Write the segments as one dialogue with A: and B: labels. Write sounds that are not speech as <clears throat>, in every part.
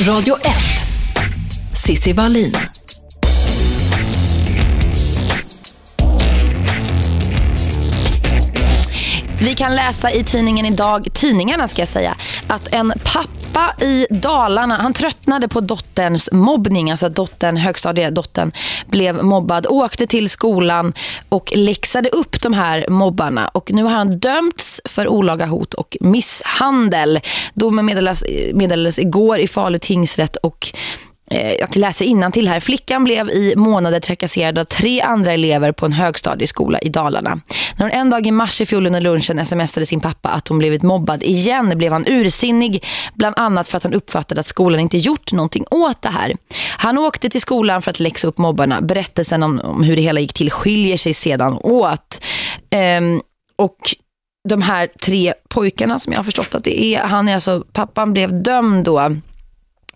A: Radio 1. Sissi Wallin.
B: Vi kan läsa i tidningen idag, tidningarna ska jag säga, att en pappa i Dalarna, han tröttnade på dotterns mobbning, alltså att dottern, högstadiedottern blev mobbad, åkte till skolan och läxade upp de här mobbarna. Och nu har han dömts för olaga hot och misshandel. Domen meddelades, meddelades igår i Falu tingsrätt och Eh, jag läser till här. Flickan blev i månader trakasserad av tre andra elever på en högstadieskola i Dalarna. När hon en dag i mars i fjol under lunchen smsade sin pappa att hon blivit mobbad igen blev han ursinnig bland annat för att han uppfattade att skolan inte gjort någonting åt det här. Han åkte till skolan för att läxa upp mobbarna. Berättelsen om, om hur det hela gick till skiljer sig sedan åt. Ehm, och de här tre pojkarna som jag har förstått att det är, han är alltså, pappan blev dömd då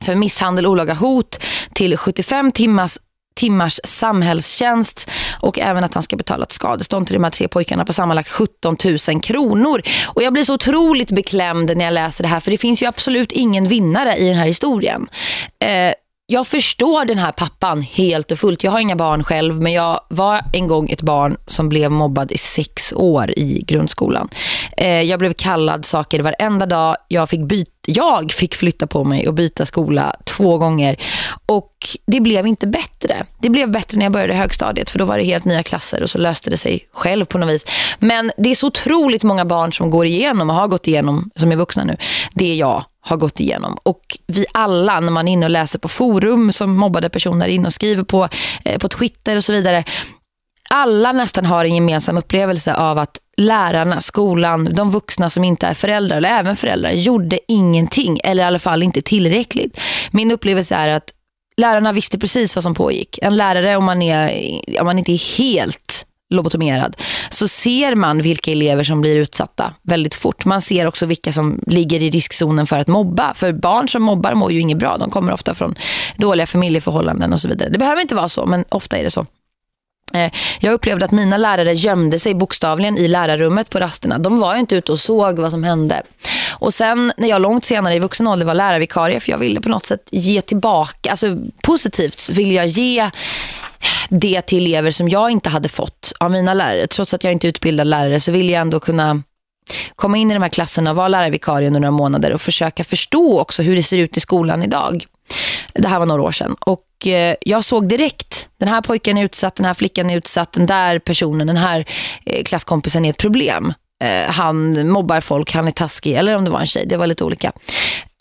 B: för misshandel, och olaga hot till 75 timmars timmars samhällstjänst och även att han ska betala ett skadestånd till de här tre pojkarna på sammanlagt 17 000 kronor. Och jag blir så otroligt beklämd när jag läser det här för det finns ju absolut ingen vinnare i den här historien. Eh, jag förstår den här pappan helt och fullt. Jag har inga barn själv men jag var en gång ett barn som blev mobbad i sex år i grundskolan. Eh, jag blev kallad saker varenda dag. Jag fick, byta, jag fick flytta på mig och byta skola två gånger. Och det blev inte bättre. Det blev bättre när jag började högstadiet för då var det helt nya klasser och så löste det sig själv på något vis. Men det är så otroligt många barn som går igenom och har gått igenom, som är vuxna nu, det är jag har gått igenom. Och vi alla, när man är inne och läser på forum som mobbade personer in och skriver på, eh, på Twitter och så vidare. Alla nästan har en gemensam upplevelse av att lärarna, skolan, de vuxna som inte är föräldrar eller även föräldrar gjorde ingenting eller i alla fall inte tillräckligt. Min upplevelse är att lärarna visste precis vad som pågick. En lärare om man, är, om man inte är helt lobotomerad så ser man vilka elever som blir utsatta väldigt fort. Man ser också vilka som ligger i riskzonen för att mobba. För barn som mobbar mår ju inget bra. De kommer ofta från dåliga familjeförhållanden och så vidare. Det behöver inte vara så, men ofta är det så. Eh, jag upplevde att mina lärare gömde sig bokstavligen i lärarrummet på rasterna. De var inte ute och såg vad som hände. Och sen när jag långt senare i vuxen ålder var lärarvikarie för jag ville på något sätt ge tillbaka, alltså positivt vill jag ge det till elever som jag inte hade fått av mina lärare. Trots att jag inte är utbildad lärare så vill jag ändå kunna komma in i de här klasserna och vara lärarvikarie under några månader och försöka förstå också hur det ser ut i skolan idag. Det här var några år sedan. Och eh, jag såg direkt, den här pojken är utsatt, den här flickan är utsatt, den där personen, den här eh, klasskompisen är ett problem. Eh, han mobbar folk, han är taskig, eller om det var en tjej, det var lite olika.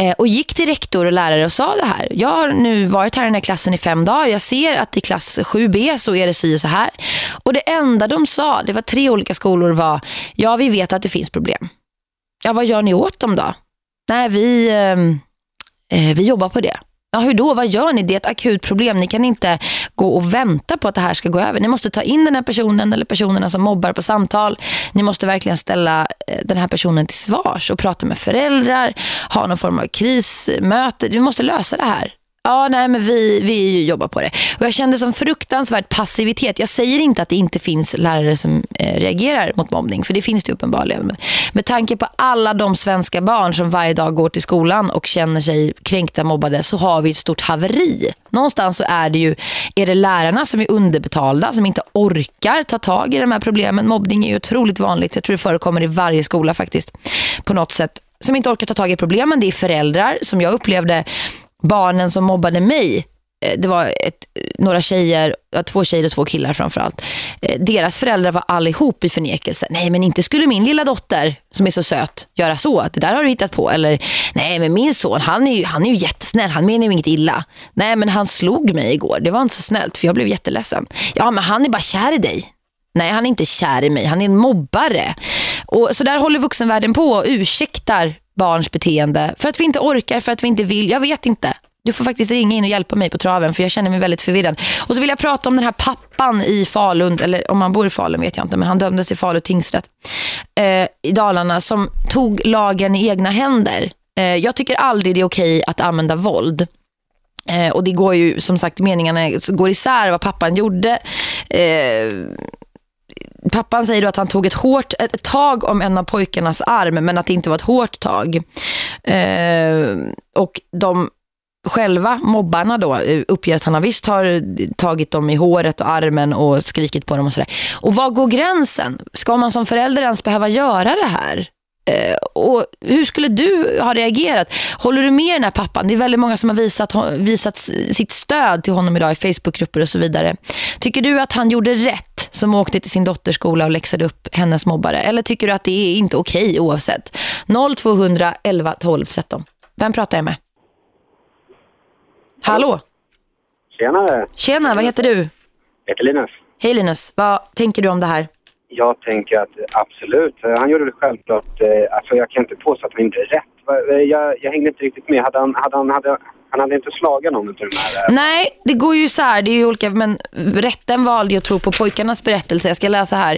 B: Eh, och gick till rektor och lärare och sa det här. Jag har nu varit här i den här klassen i fem dagar. Jag ser att i klass 7B så är det si och så här. Och det enda de sa, det var tre olika skolor, var ja vi vet att det finns problem. Ja vad gör ni åt dem då? Nej vi, ehm, eh, vi jobbar på det. Ja, hur då? Vad gör ni? Det är ett akut problem. Ni kan inte gå och vänta på att det här ska gå över. Ni måste ta in den här personen eller personerna som mobbar på samtal. Ni måste verkligen ställa eh, den här personen till svars och prata med föräldrar, ha någon form av krismöte. Vi måste lösa det här. Ja, nej men vi, vi jobbar på det. Och jag kände som fruktansvärd passivitet. Jag säger inte att det inte finns lärare som eh, reagerar mot mobbning. För det finns det uppenbarligen. Med tanke på alla de svenska barn som varje dag går till skolan och känner sig kränkta mobbade så har vi ett stort haveri. Någonstans så är det ju är det lärarna som är underbetalda, som inte orkar ta tag i de här problemen. Mobbning är ju otroligt vanligt. Jag tror det förekommer i varje skola faktiskt. På något sätt som inte orkar ta tag i problemen. Det är föräldrar som jag upplevde barnen som mobbade mig eh, det var ett, några tjejer, två tjejer och två killar framförallt. Eh, deras föräldrar var allihop i förnekelse. Nej, men inte skulle min lilla dotter, som är så söt, göra så. Det där har du hittat på. Eller, nej, men min son, han är ju, han är ju jättesnäll. Han menar ju inget illa. Nej, men han slog mig igår. Det var inte så snällt, för jag blev jätteledsen. Ja, men han är bara kär i dig. Nej, han är inte kär i mig. Han är en mobbare. Och så där håller vuxenvärlden på och ursäktar barns beteende. För att vi inte orkar, för att vi inte vill. Jag vet inte. Du får faktiskt ringa in och hjälpa mig på traven för jag känner mig väldigt förvirrad. Och så vill jag prata om den här pappan i Falun, eller om han bor i Falun vet jag inte, men han dömdes i Falu tingsrätt eh, i Dalarna som tog lagen i egna händer. Eh, jag tycker aldrig det är okej att använda våld. Eh, och det går ju som sagt meningarna går isär vad pappan gjorde. Eh, pappan säger då att han tog ett hårt ett tag om en av pojkarnas arm men att det inte var ett hårt tag. Eh, och de själva, mobbarna då, eh, uppger att han har visst har tagit dem i håret och armen och skrikit på dem och sådär. Och var går gränsen? Ska man som förälder ens behöva göra det här? Eh, och hur skulle du ha reagerat? Håller du med den här pappan? Det är väldigt många som har visat, visat sitt stöd till honom idag i Facebookgrupper och så vidare. Tycker du att han gjorde rätt som åkte till sin dotterskola och läxade upp hennes mobbare? Eller tycker du att det är inte okej oavsett? 0200 11 12 13. Vem pratar jag med? Hallå?
C: Tjenare.
B: Tjena, vad heter du? Jag
C: heter Linus.
B: Hej Linus, vad tänker du om det här?
C: Jag tänker att absolut, han gjorde det självklart. Eh, alltså jag kan inte påstå att han inte är rätt. Eh, jag, jag hängde inte riktigt med. Hade han, hade han, hade, han hade inte slagit någon av de här?
B: Eh? Nej, det går ju så här. Det är ju olika, men rätten valde ju att tro på pojkarnas berättelse. Jag ska läsa här.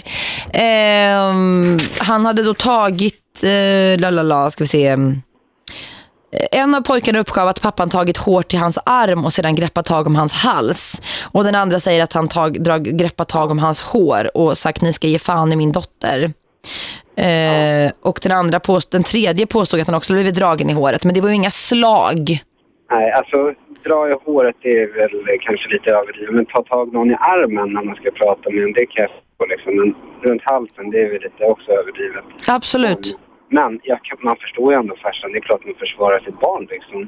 B: Eh, han hade då tagit, eh, lalala, ska vi se en av pojkarna uppgav att pappan tagit hårt i hans arm och sedan greppat tag om hans hals. Och den andra säger att han tag, drag, greppat tag om hans hår och sagt ni ska ge fan i min dotter. Eh, och den, andra påst den tredje påstod att han också blivit dragen i håret. Men det var ju inga slag.
C: Nej, alltså dra i håret är väl kanske lite överdrivet. Men ta tag någon i armen när man ska prata med en, det kan jag få liksom. Men runt halsen, det är väl lite också överdrivet.
B: Absolut.
C: Men, men jag, man förstår ju ändå farsan. Det är klart man försvarar sitt barn liksom.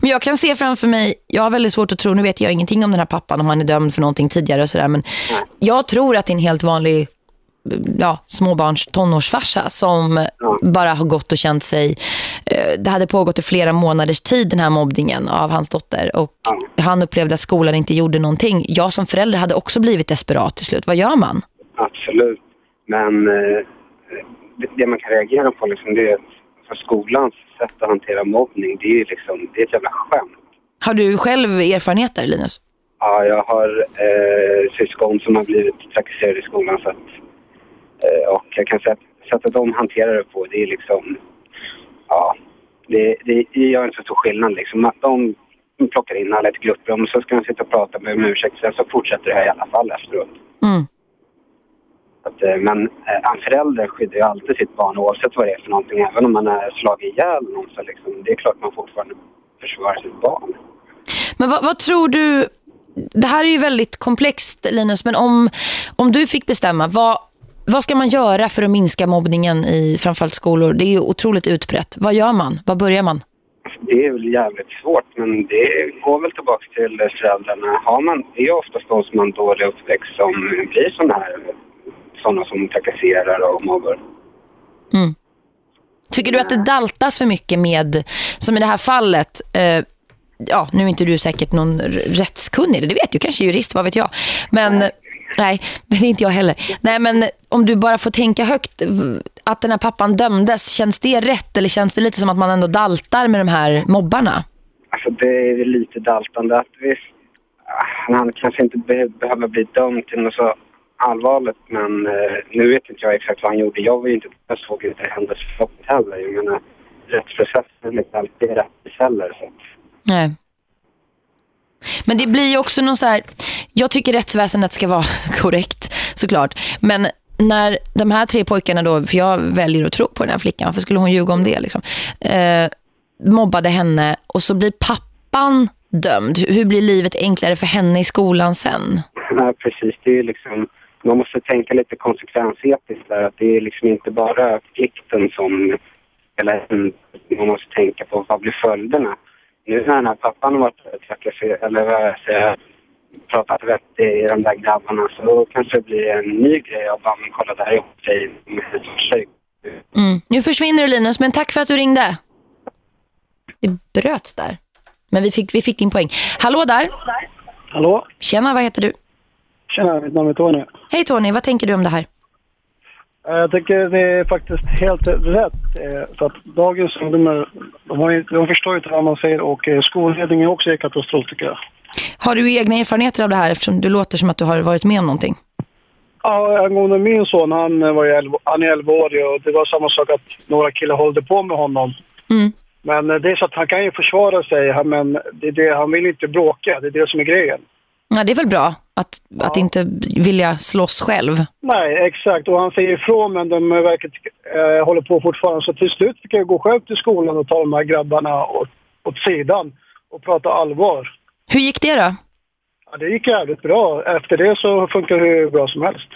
B: Men jag kan se framför mig, jag har väldigt svårt att tro, nu vet jag ingenting om den här pappan, om han är dömd för någonting tidigare och sådär, men Nej. jag tror att det är en helt vanlig ja, småbarns tonårsfarsa som ja. bara har gått och känt sig eh, det hade pågått i flera månaders tid den här mobbningen av hans dotter och ja. han upplevde att skolan inte gjorde någonting. Jag som förälder hade också blivit desperat till slut. Vad gör man?
C: Absolut. Men eh, det man kan reagera på liksom, det är för skolans sätt att hantera mobbning, det är, liksom, det är ett jävla skämt.
B: Har du själv erfarenheter, Linus?
C: Ja, jag har eh, syskon som har blivit trakasserade i skolan. Så att, eh, och jag kan säga att sättet de hanterar det på, det är liksom... Ja, det, det gör inte så stor skillnad. Liksom. Att de plockar in alla i ett grupprum och så ska de sitta och prata med om ursäkt. Sen så fortsätter det här i alla fall efteråt. Mm. Att, eh, men eh, en förälder skyddar ju alltid sitt barn oavsett vad det är för någonting. Även om man är slagit ihjäl någon så liksom, det är klart man fortfarande försvarar sitt barn.
B: Men vad, vad, tror du... Det här är ju väldigt komplext Linus, men om, om du fick bestämma, vad, vad ska man göra för att minska mobbningen i framförallt skolor? Det är ju otroligt utbrett. Vad gör man? Vad börjar man?
C: Det är väl jävligt svårt, men det går väl tillbaka till föräldrarna. Har man, det är oftast de som har en dålig uppväxt som blir sådana här sådana som trakasserar och mobbar.
B: Mm. Tycker du att det daltas för mycket med, som i det här fallet, eh, ja, nu är inte du säkert någon rättskunnig, det vet du, kanske jurist, vad vet jag. Men, nej. nej, men det är inte jag heller. Nej, men om du bara får tänka högt, att den här pappan dömdes, känns det rätt eller känns det lite som att man ändå daltar med de här mobbarna?
C: Alltså det är lite daltande att visst, han kanske inte behöver bli dömd till något så allvarligt men eh, nu vet inte jag exakt vad han gjorde. Jag var ju inte jag såg inte händelseförloppet heller. Jag menar, rättsprocessen är inte alltid rätt heller. Så.
B: Nej. Men det blir ju också någon så här... Jag tycker rättsväsendet ska vara <laughs> korrekt, såklart. Men när de här tre pojkarna då, för jag väljer att tro på den här flickan, varför skulle hon ljuga om det liksom? Eh, mobbade henne och så blir pappan dömd. Hur blir livet enklare för henne i skolan sen?
C: Ja, precis. Det är liksom man måste tänka lite konsekvensetiskt där. Att det är liksom inte bara plikten som eller man måste tänka på vad blir följderna. Nu när den här pappan har varit trakasserad, eller vad jag säger, pratat rätt i de där grabbarna så kanske det blir en ny grej av men kolla där ihop sig med sig.
B: Mm. Nu försvinner du Linus, men tack för att du ringde. Det bröts där. Men vi fick, vi fick din poäng. Hallå där.
D: Hallå.
B: Tjena, vad heter du?
D: Tjena, mitt namn är Tony.
B: Hej Tony, vad tänker du om det här?
D: Eh, jag tycker det är faktiskt helt rätt. Eh, för att dagens ungdomar, de, de förstår inte vad man säger och eh, skolledningen också är katastrof tycker jag.
B: Har du egna erfarenheter av det här eftersom du låter som att du har varit med om någonting?
D: Ja, angående min son, han, var ju 11, han är 11 år och det var samma sak att några killar hållde på med honom. Mm. Men det är så att han kan ju försvara sig, men det är det, han vill inte bråka, det är det som är grejen.
B: Ja, det är väl bra att, ja. att inte vilja slåss själv.
D: Nej, exakt. Och han säger ifrån men de verkar eh, håller på fortfarande. Så till slut fick jag gå själv till skolan och ta de här grabbarna åt, åt sidan och och prata allvar.
B: Hur gick det då?
D: Ja, det gick jävligt bra. Efter det så funkar det hur bra som helst.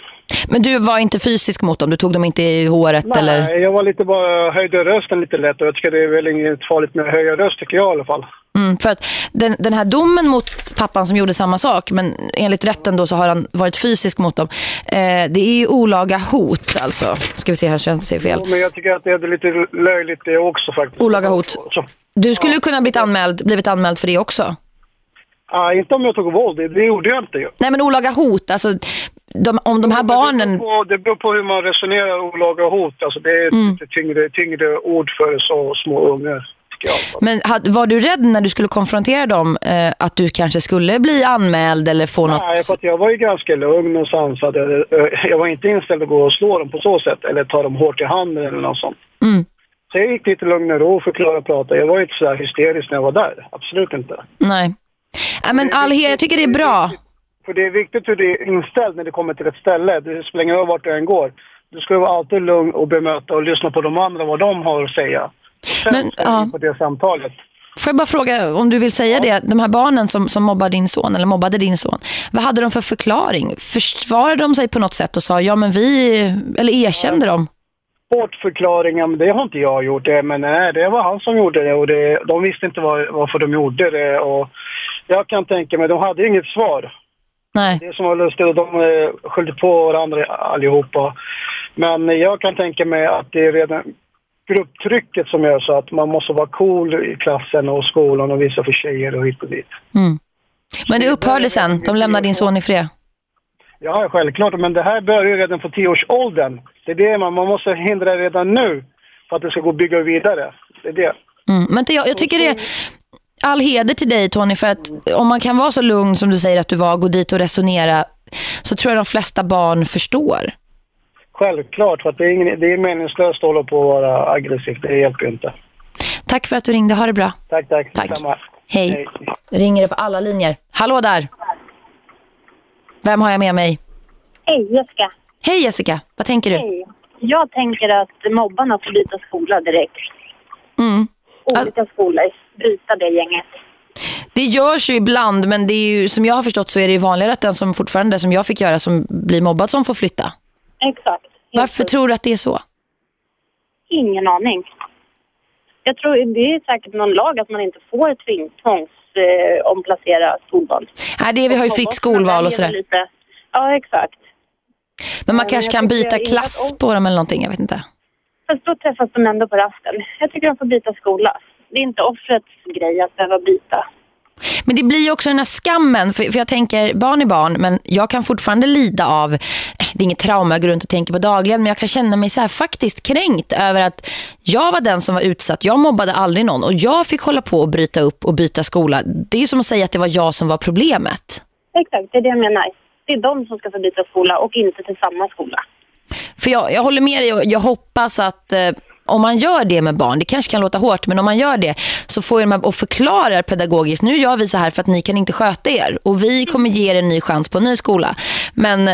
B: Men du var inte fysisk mot dem? Du tog dem inte i håret?
D: Nej,
B: eller?
D: jag var lite bara höjde rösten lite lätt och jag tycker det är väl inget farligt med att höja röst tycker jag i alla fall.
B: Mm, för att den, den här domen mot pappan som gjorde samma sak, men enligt rätten då så har han varit fysisk mot dem. Eh, det är ju olaga hot alltså. Ska vi se här så jag inte säger fel.
D: Jo, men jag tycker att det är lite löjligt det också faktiskt.
B: Olaga hot. Du skulle ju kunna blivit anmäld, blivit anmäld för det också.
D: Ja, inte om jag tog våld, det, det gjorde jag inte.
B: Nej men olaga hot, alltså de, om de här barnen...
D: Det beror, på, det beror på hur man resonerar olaga hot. Alltså det är
B: Mm.
D: lite tyngre, tyngre ord för så små ungar.
B: Men var du rädd när du skulle konfrontera dem eh, att du kanske skulle bli anmäld eller få något?
D: Nej, för att jag var ju ganska lugn och sansad. Eh, Jag var inte inställd att gå och slå dem på så sätt eller ta dem hårt i handen eller något sånt.
B: Mm.
D: Så jag gick lite lugn och ro och förklarade och pratade. Jag var inte så här hysterisk när jag var där. Absolut inte.
B: Nej. Men Alhe, jag tycker det är bra.
D: För det är viktigt hur det är inställd när det kommer till ett ställe. Det spelar ingen roll vart du än går. Du ska vara alltid lugn och bemöta och lyssna på de andra vad de har att säga. Sen
B: Men,
D: du
B: ja.
D: på det samtalet.
B: Får jag bara fråga om du vill säga det, de här barnen som, som mobbade din son eller mobbade din son, vad hade de för förklaring? Försvarade de sig på något sätt och sa ja men vi, eller erkände de?
D: Bortförklaringar, men det har inte jag gjort. Det, men nej, det var han som gjorde det och det, de visste inte var, varför de gjorde det. Och jag kan tänka mig, de hade inget svar.
B: Nej.
D: Det som var lustigt, och de eh, skyllde på varandra allihopa. Men jag kan tänka mig att det är redan grupptrycket som gör så att man måste vara cool i klassen och skolan och visa för tjejer och hit och dit.
B: Mm. Men det upphörde sen, de lämnade din son i fred.
D: Ja, självklart. Men det här börjar ju redan på tioårsåldern. Det är det man, man måste hindra det redan nu för att det ska gå att bygga vidare. Det är det.
B: Mm. Men jag, jag tycker det all heder till dig Tony för att om man kan vara så lugn som du säger att du var, gå dit och resonera så tror jag de flesta barn förstår.
D: Självklart, för att det är, ingen, det är meningslöst att hålla på och vara aggressiv. Det hjälper inte.
B: Tack för att du ringde, ha det bra.
D: Tack, tack.
B: Tack. Hej.
D: Hej.
B: Ringer det på alla linjer. Hallå där. Vem har jag med mig?
E: Hej Jessica.
B: Hej Jessica, vad tänker du?
E: Hej. Jag tänker att mobbarna får byta skola direkt.
B: Mm.
E: Olika skolor. Bryta det gänget.
B: Det görs ju ibland men det är ju, som jag har förstått så är det ju vanligare att den som fortfarande som jag fick göra som blir mobbad som får flytta.
E: Exakt.
B: Varför tror du att det är så?
E: Ingen aning. Jag tror det är säkert någon lag att man inte får tving, tvångs eh, omplacera skolbarn.
B: Nej, det är, vi har ju fritt skolval och sådär.
E: Ja, exakt.
B: Men man kanske kan byta klass på dem eller någonting, jag vet inte.
E: Fast då träffas de ändå på rasten. Jag tycker de får byta skola. Det är inte offrets grej att behöva byta.
B: Men det blir ju också den här skammen, för, för jag tänker barn är barn, men jag kan fortfarande lida av, eh, det är inget trauma jag går runt och tänker på dagligen, men jag kan känna mig så här faktiskt kränkt över att jag var den som var utsatt, jag mobbade aldrig någon och jag fick hålla på och bryta upp och byta skola. Det är ju som att säga att det var jag som var problemet.
E: Exakt, det är det jag menar. Det är de som ska få byta skola och inte till samma skola.
B: För jag, jag håller med dig och jag hoppas att eh, om man gör det med barn, det kanske kan låta hårt, men om man gör det så får de och förklarar pedagogiskt, nu gör vi så här för att ni kan inte sköta er och vi kommer ge er en ny chans på en ny skola. Men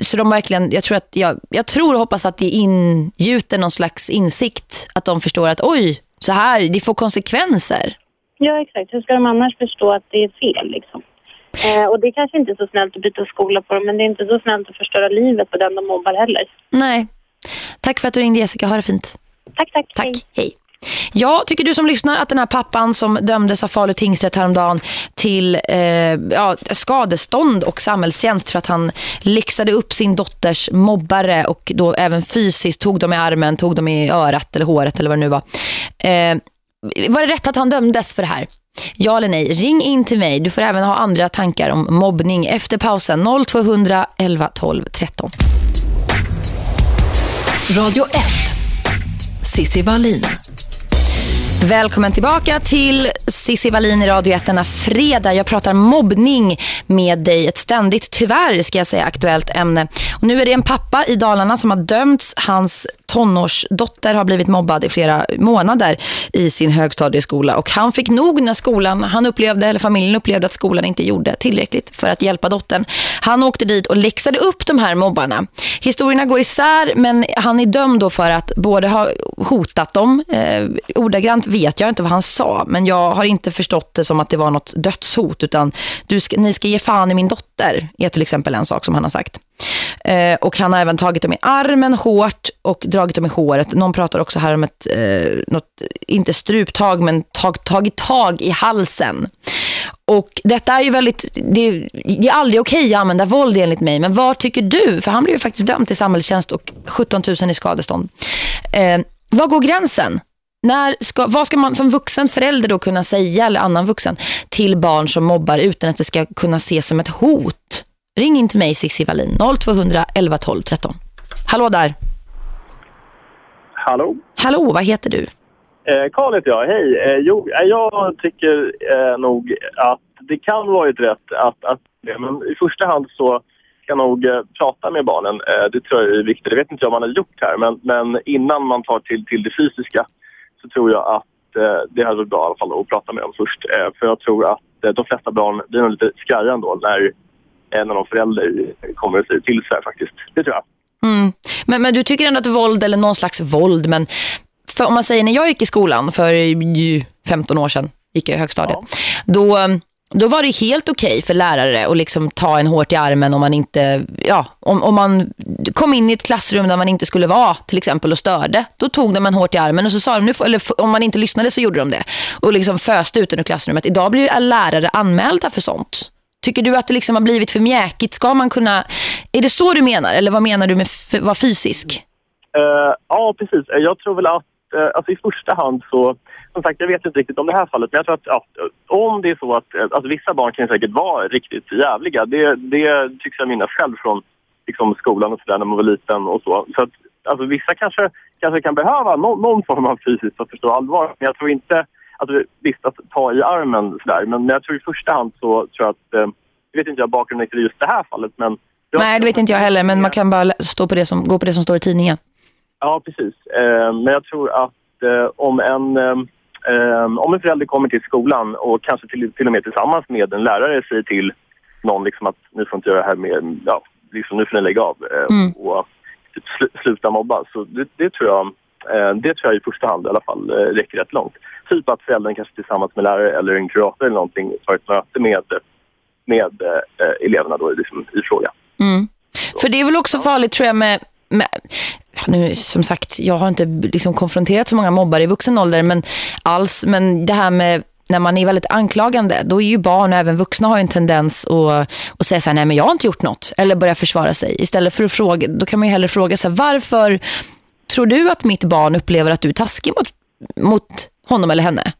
B: så de verkligen, jag tror att jag, jag tror och hoppas att det ingjuter någon slags insikt att de förstår att oj, så här, det får konsekvenser.
E: Ja, exakt. Hur ska de annars förstå att det är fel liksom? Eh, och det är kanske inte är så snällt att byta skola på dem, men det är inte så snällt att förstöra livet på den de mobbar heller.
B: Nej. Tack för att du ringde Jessica, ha det fint.
E: Tack, tack.
B: Tack,
E: Hej.
B: hej. Ja, tycker du som lyssnar att den här pappan som dömdes av Falu tingsrätt häromdagen till eh, ja, skadestånd och samhällstjänst för att han läxade upp sin dotters mobbare och då även fysiskt tog dem i armen, tog dem i örat eller håret eller vad det nu var. Eh, var det rätt att han dömdes för det här? Ja eller nej? Ring in till mig. Du får även ha andra tankar om mobbning efter pausen 0200 11 12 13.
A: Radio 1. Sissi Wallin.
B: Välkommen tillbaka till Sissi Wallin i Radio 1 denna fredag. Jag pratar mobbning med dig. Ett ständigt, tyvärr ska jag säga, aktuellt ämne. Och nu är det en pappa i Dalarna som har dömts. Hans tonårsdotter har blivit mobbad i flera månader i sin högstadieskola. Och han fick nog när skolan, han upplevde, eller familjen upplevde att skolan inte gjorde tillräckligt för att hjälpa dottern. Han åkte dit och läxade upp de här mobbarna. Historierna går isär men han är dömd då för att både ha hotat dem. Eh, ordagrant vet jag inte vad han sa men jag har inte förstått det som att det var något dödshot utan du ska, ni ska ge fan i min dotter är till exempel en sak som han har sagt. Eh, och han har även tagit dem i armen hårt och dragit dem i håret. Någon pratar också här om ett, eh, något, inte struptag men tag, tagit tag i halsen. Och detta är ju väldigt, det, det är aldrig okej att använda våld enligt mig. Men vad tycker du? För han blev ju faktiskt dömd till samhällstjänst och 17 000 i skadestånd. Eh, vad går gränsen? När ska, vad ska man som vuxen förälder då kunna säga, eller annan vuxen, till barn som mobbar utan att det ska kunna ses som ett hot? Ring in till mig, Sixi Wallin, 0200 11 12 13. Hallå där.
F: Hallå.
B: Hallå, vad heter du?
F: Eh, Karl heter jag. Hej. Eh, jo, eh, jag tycker eh, nog att det kan vara ett rätt att, att men i första hand så kan nog eh, prata med barnen. Eh, det tror jag är viktigt. Det vet inte jag om man har gjort här, men, men innan man tar till, till det fysiska så tror jag att eh, det hade varit bra i alla fall att prata med dem först. För jag tror att de flesta barn blir nog lite skraja ändå när av de föräldrar kommer och säger till sig faktiskt. Det tror jag.
B: Mm. Men, men du tycker ändå att våld, eller någon slags våld, men för om man säger när jag gick i skolan för 15 år sedan, gick jag i högstadiet, ja. då då var det helt okej okay för lärare att liksom ta en hårt i armen om man inte ja, om, om man kom in i ett klassrum där man inte skulle vara till exempel och störde. Då tog de en hårt i armen och så sa de, nu eller om man inte lyssnade så gjorde de det. Och liksom föste ut den ur klassrummet. Idag blir ju lärare anmälda för sånt. Tycker du att det liksom har blivit för mjäkigt? Ska man kunna... Är det så du menar? Eller vad menar du med att vara fysisk?
F: Uh, ja, precis. Eh, jag tror väl att eh, alltså i första hand så som sagt, jag vet inte riktigt om det här fallet, men jag tror att ja, om det är så att alltså, vissa barn kan säkert vara riktigt jävliga. Det, det tycks jag minnas själv från liksom, skolan och sådär när man var liten och så. Så att alltså, vissa kanske, kanske kan behöva no någon form av fysiskt att förstå allvar. Men jag tror inte, alltså, visst att ta i armen sådär, men jag tror i första hand så tror jag att, eh, jag vet inte jag bakgrunden till just det här fallet, men
B: Nej, det vet inte jag heller, men man kan bara stå på det som, gå på det som står i tidningen.
F: Ja, precis. Eh, men jag tror att eh, om en eh, Um, om en förälder kommer till skolan och kanske till, till och med tillsammans med en lärare säger till någon liksom att nu får inte göra det här med, ja, liksom, nu får ni lägga av uh, mm. och sl sluta mobba. Så det, det tror jag det tror jag i första hand i alla fall uh, räcker rätt långt. Typ att föräldern kanske tillsammans med lärare eller en kurator eller någonting tar ett möte med, med eleverna då liksom, i fråga.
B: Mm. För det är väl också farligt tror jag med, med nu som sagt, jag har inte liksom konfronterat så många mobbare i vuxen ålder men alls, men det här med när man är väldigt anklagande, då är ju barn och även vuxna har en tendens att, att säga så här, nej men jag har inte gjort något. Eller börja försvara sig. Istället för att fråga, då kan man ju hellre fråga sig varför tror du att mitt barn upplever att du är taskig mot, mot honom eller henne?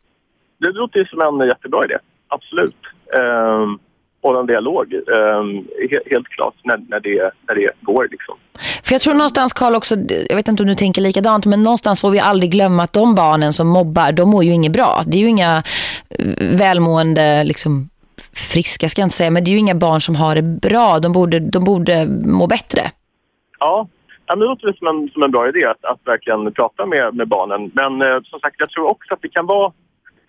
F: Det låter som en jättebra idé, absolut. Um hålla en dialog. Um, helt klart när, när, det, när det går. Liksom.
B: För jag tror någonstans, Karl, också, jag vet inte om du tänker likadant, men någonstans får vi aldrig glömma att de barnen som mobbar, de mår ju inget bra. Det är ju inga eh, välmående, liksom, friska ska jag inte säga, men det är ju inga barn som har det bra. De borde, de borde må bättre.
F: Ja, Ja, det låter som en, som en bra idé att, att verkligen prata med, med barnen. Men eh, som sagt, jag tror också att det kan vara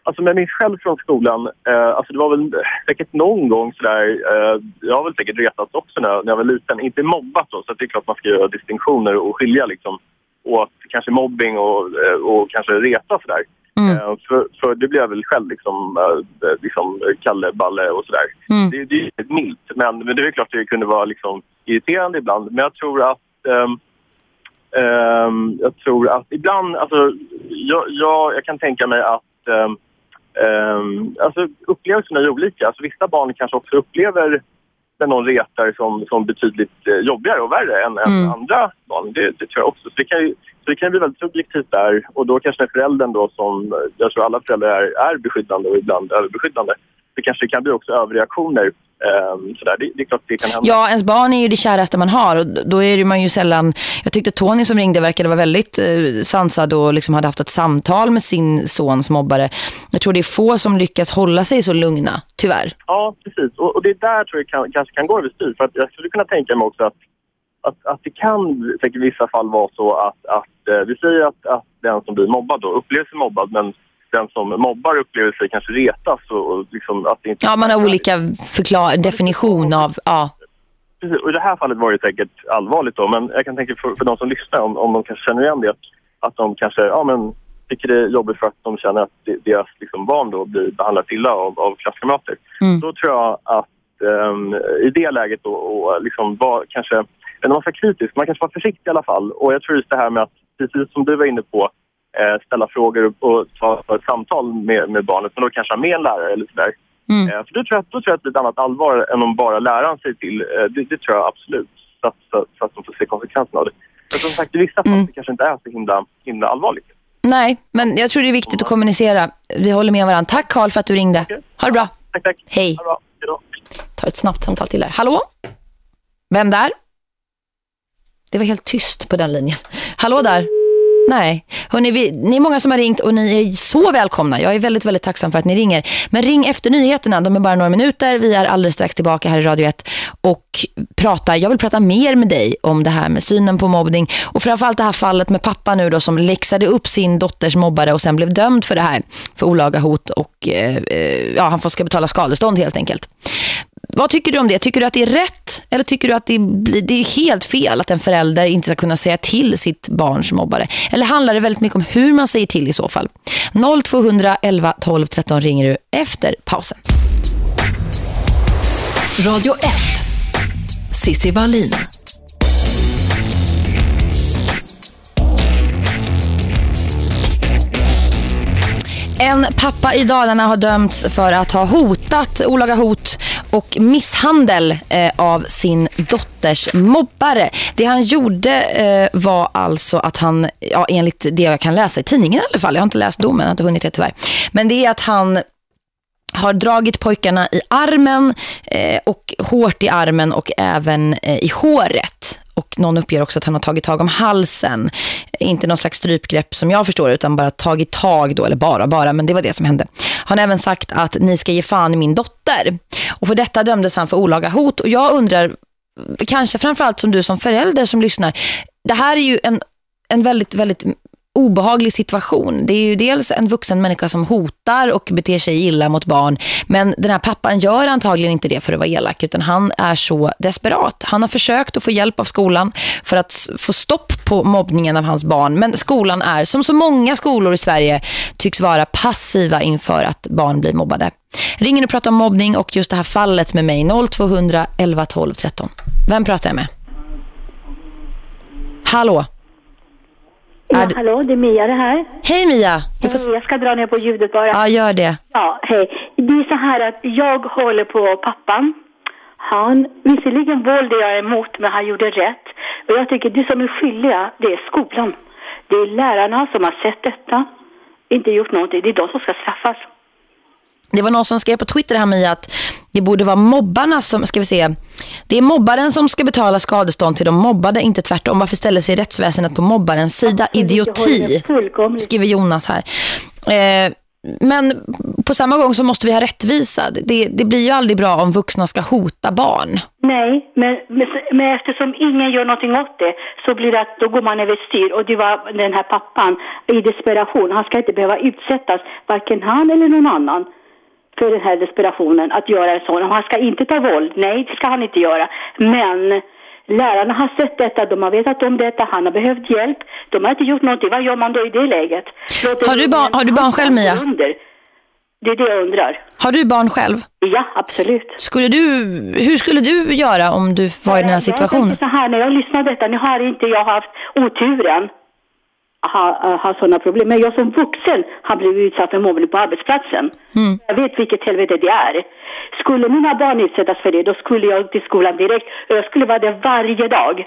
F: Alltså med mig själv från skolan, eh, alltså det var väl säkert någon gång sådär, eh, jag har väl säkert retats också när, när jag var liten, inte mobbat då, så det är klart man ska göra distinktioner och skilja liksom åt kanske mobbing och, eh, och kanske reta sådär. Mm. Eh, för, för det blev jag väl själv liksom, eh, liksom Kalle, Balle och sådär. Mm. Det, det är ju milt, men, men det är klart att det kunde vara liksom irriterande ibland. Men jag tror att um, jag tror att ibland, alltså jag, jag, jag kan tänka mig att um, alltså upplevelserna är olika. Alltså, vissa barn kanske också upplever när någon retar som, som betydligt eh, jobbigare och värre än, mm. än andra barn. Det, det, tror jag också. Så det, kan ju, så det kan bli väldigt subjektivt där. Och då kanske föräldern då som, jag tror alla föräldrar är, är beskyddande och ibland överbeskyddande. Det kanske kan bli också överreaktioner Um, sådär. Det, det, är klart det kan hända.
B: Ja, ens barn är ju det käraste man har och då är man ju sällan... Jag tyckte Tony som ringde verkade vara väldigt eh, sansad och liksom hade haft ett samtal med sin sons mobbare. Jag tror det är få som lyckas hålla sig så lugna, tyvärr.
F: Ja, precis. Och, och det är där tror jag kan, kanske kan gå över styr. För att jag skulle kunna tänka mig också att att, att det kan säkert i vissa fall vara så att, att eh, vi säger att, att den som blir mobbad då upplever sig mobbad men den som mobbar upplever sig kanske retas och, och liksom att inte...
B: Ja, man har olika förklar definition av... Ja.
F: Precis, och i det här fallet var det säkert allvarligt då, men jag kan tänka för, för de som lyssnar, om, om de kanske känner igen det, att de kanske ja, men, tycker det är jobbigt för att de känner att deras liksom, barn då blir behandlat illa av, av klasskamrater.
B: Mm.
F: Då tror jag att um, i det läget då, och liksom var kanske, man ska kritisk, man kanske var försiktig i alla fall. Och jag tror just det här med att, precis som du var inne på, ställa frågor och ta, ett samtal med, med barnet, men då kanske med en lärare eller sådär.
B: Mm.
F: Eh, för då tror, jag, då tror jag att det är ett annat allvar än om bara läraren säger till. Eh, det, det tror jag absolut, så att, så, så att de får se konsekvenserna av det. Men som sagt, i vissa fall
B: Mm.
F: det kanske inte är så himla, himla allvarligt.
B: Nej, men jag tror det är viktigt att kommunicera. Vi håller med varandra. Tack Karl för att du ringde. Ha det bra.
F: Tack, tack.
B: Hej.
F: Ha det bra.
B: Ta ett snabbt samtal till här. Hallå? Vem där? Det var helt tyst på den linjen. Hallå där? Nej. Hörrni, vi, ni är många som har ringt och ni är så välkomna. Jag är väldigt, väldigt tacksam för att ni ringer. Men ring efter nyheterna. De är bara några minuter. Vi är alldeles strax tillbaka här i Radio 1 och prata. Jag vill prata mer med dig om det här med synen på mobbning och framförallt det här fallet med pappa nu då som läxade upp sin dotters mobbare och sen blev dömd för det här för olaga hot och eh, eh ja, han får ska betala skadestånd helt enkelt. Vad tycker du om det? Tycker du att det är rätt? Eller tycker du att det, blir- det är helt fel att en förälder inte ska kunna säga till sitt barns mobbare? Eller handlar det väldigt mycket om hur man säger till i så fall? 0200 11 12 13 ringer du efter pausen.
A: Radio 1. Sissi Wallin.
B: En pappa i Dalarna har dömts för att ha hotat, olaga hot och misshandel eh, av sin dotters mobbare. Det han gjorde eh, var alltså att han, ja, enligt det jag kan läsa i tidningen i alla fall, jag har inte läst domen, jag har inte hunnit det tyvärr, men det är att han har dragit pojkarna i armen eh, och hårt i armen och även eh, i håret. Och någon uppger också att han har tagit tag om halsen. Inte någon slags strypgrepp som jag förstår utan bara tagit tag då, eller bara, bara, men det var det som hände. Han har även sagt att ni ska ge fan i min dotter. Och för detta dömdes han för olaga hot. Och jag undrar, kanske framförallt som du som förälder som lyssnar, det här är ju en, en väldigt, väldigt obehaglig situation. Det är ju dels en vuxen människa som hotar och beter sig illa mot barn. Men den här pappan gör antagligen inte det för att vara elak utan han är så desperat. Han har försökt att få hjälp av skolan för att få stopp på mobbningen av hans barn. Men skolan är, som så många skolor i Sverige, tycks vara passiva inför att barn blir mobbade. Ring in och prata om mobbning och just det här fallet med mig 0200 11 12 13. Vem pratar jag med? Hallå?
G: Ja,
B: det-
G: hallå, det är Mia det här.
B: Hej Mia! Du får...
G: Jag ska dra ner på ljudet bara.
B: Ja, gör det.
G: Ja, hej. Det är så här att jag håller på pappan. Han, visserligen våld är jag emot, men han gjorde rätt. Och jag tycker det som är skyldiga, det är skolan. Det är lärarna som har sett detta, inte gjort någonting. Det är de som ska straffas.
B: Det var någon som skrev på Twitter här Mia att det borde vara mobbarna som, ska vi se, det är mobbaren som ska betala skadestånd till de mobbade, inte tvärtom. Varför ställer sig rättsväsendet på mobbarens sida?
G: Absolut, jag håller
B: Idioti,
G: med
B: skriver Jonas här. Eh, men på samma gång så måste vi ha rättvisa. Det, det blir ju aldrig bra om vuxna ska hota barn.
G: Nej, men, men, men eftersom ingen gör någonting åt det så blir det att då går man över styr. Och det var den här pappan i desperation. Han ska inte behöva utsättas, varken han eller någon annan, för den här desperationen att göra en sån. Och Han ska inte ta våld, nej det ska han inte göra. Men lärarna har sett detta, de har vetat om detta, han har behövt hjälp. De har inte gjort någonting, vad gör man då i det läget?
B: Har du barn- har du barn själv, Mia?
G: Under. Det är det jag undrar.
B: Har du barn själv?
G: Ja, absolut.
B: Skulle du, hur skulle du göra om du var i den här
G: Jag
B: situationen?
G: tänker så här, när jag lyssnar detta, nu har inte jag haft oturen att ha, ha sådana problem, men jag som vuxen har blivit utsatt för mobbning på arbetsplatsen.
B: Mm.
G: Jag vet vilket helvete det är. Skulle mina barn utsättas för det, då skulle jag till skolan direkt. Och jag skulle vara där varje dag.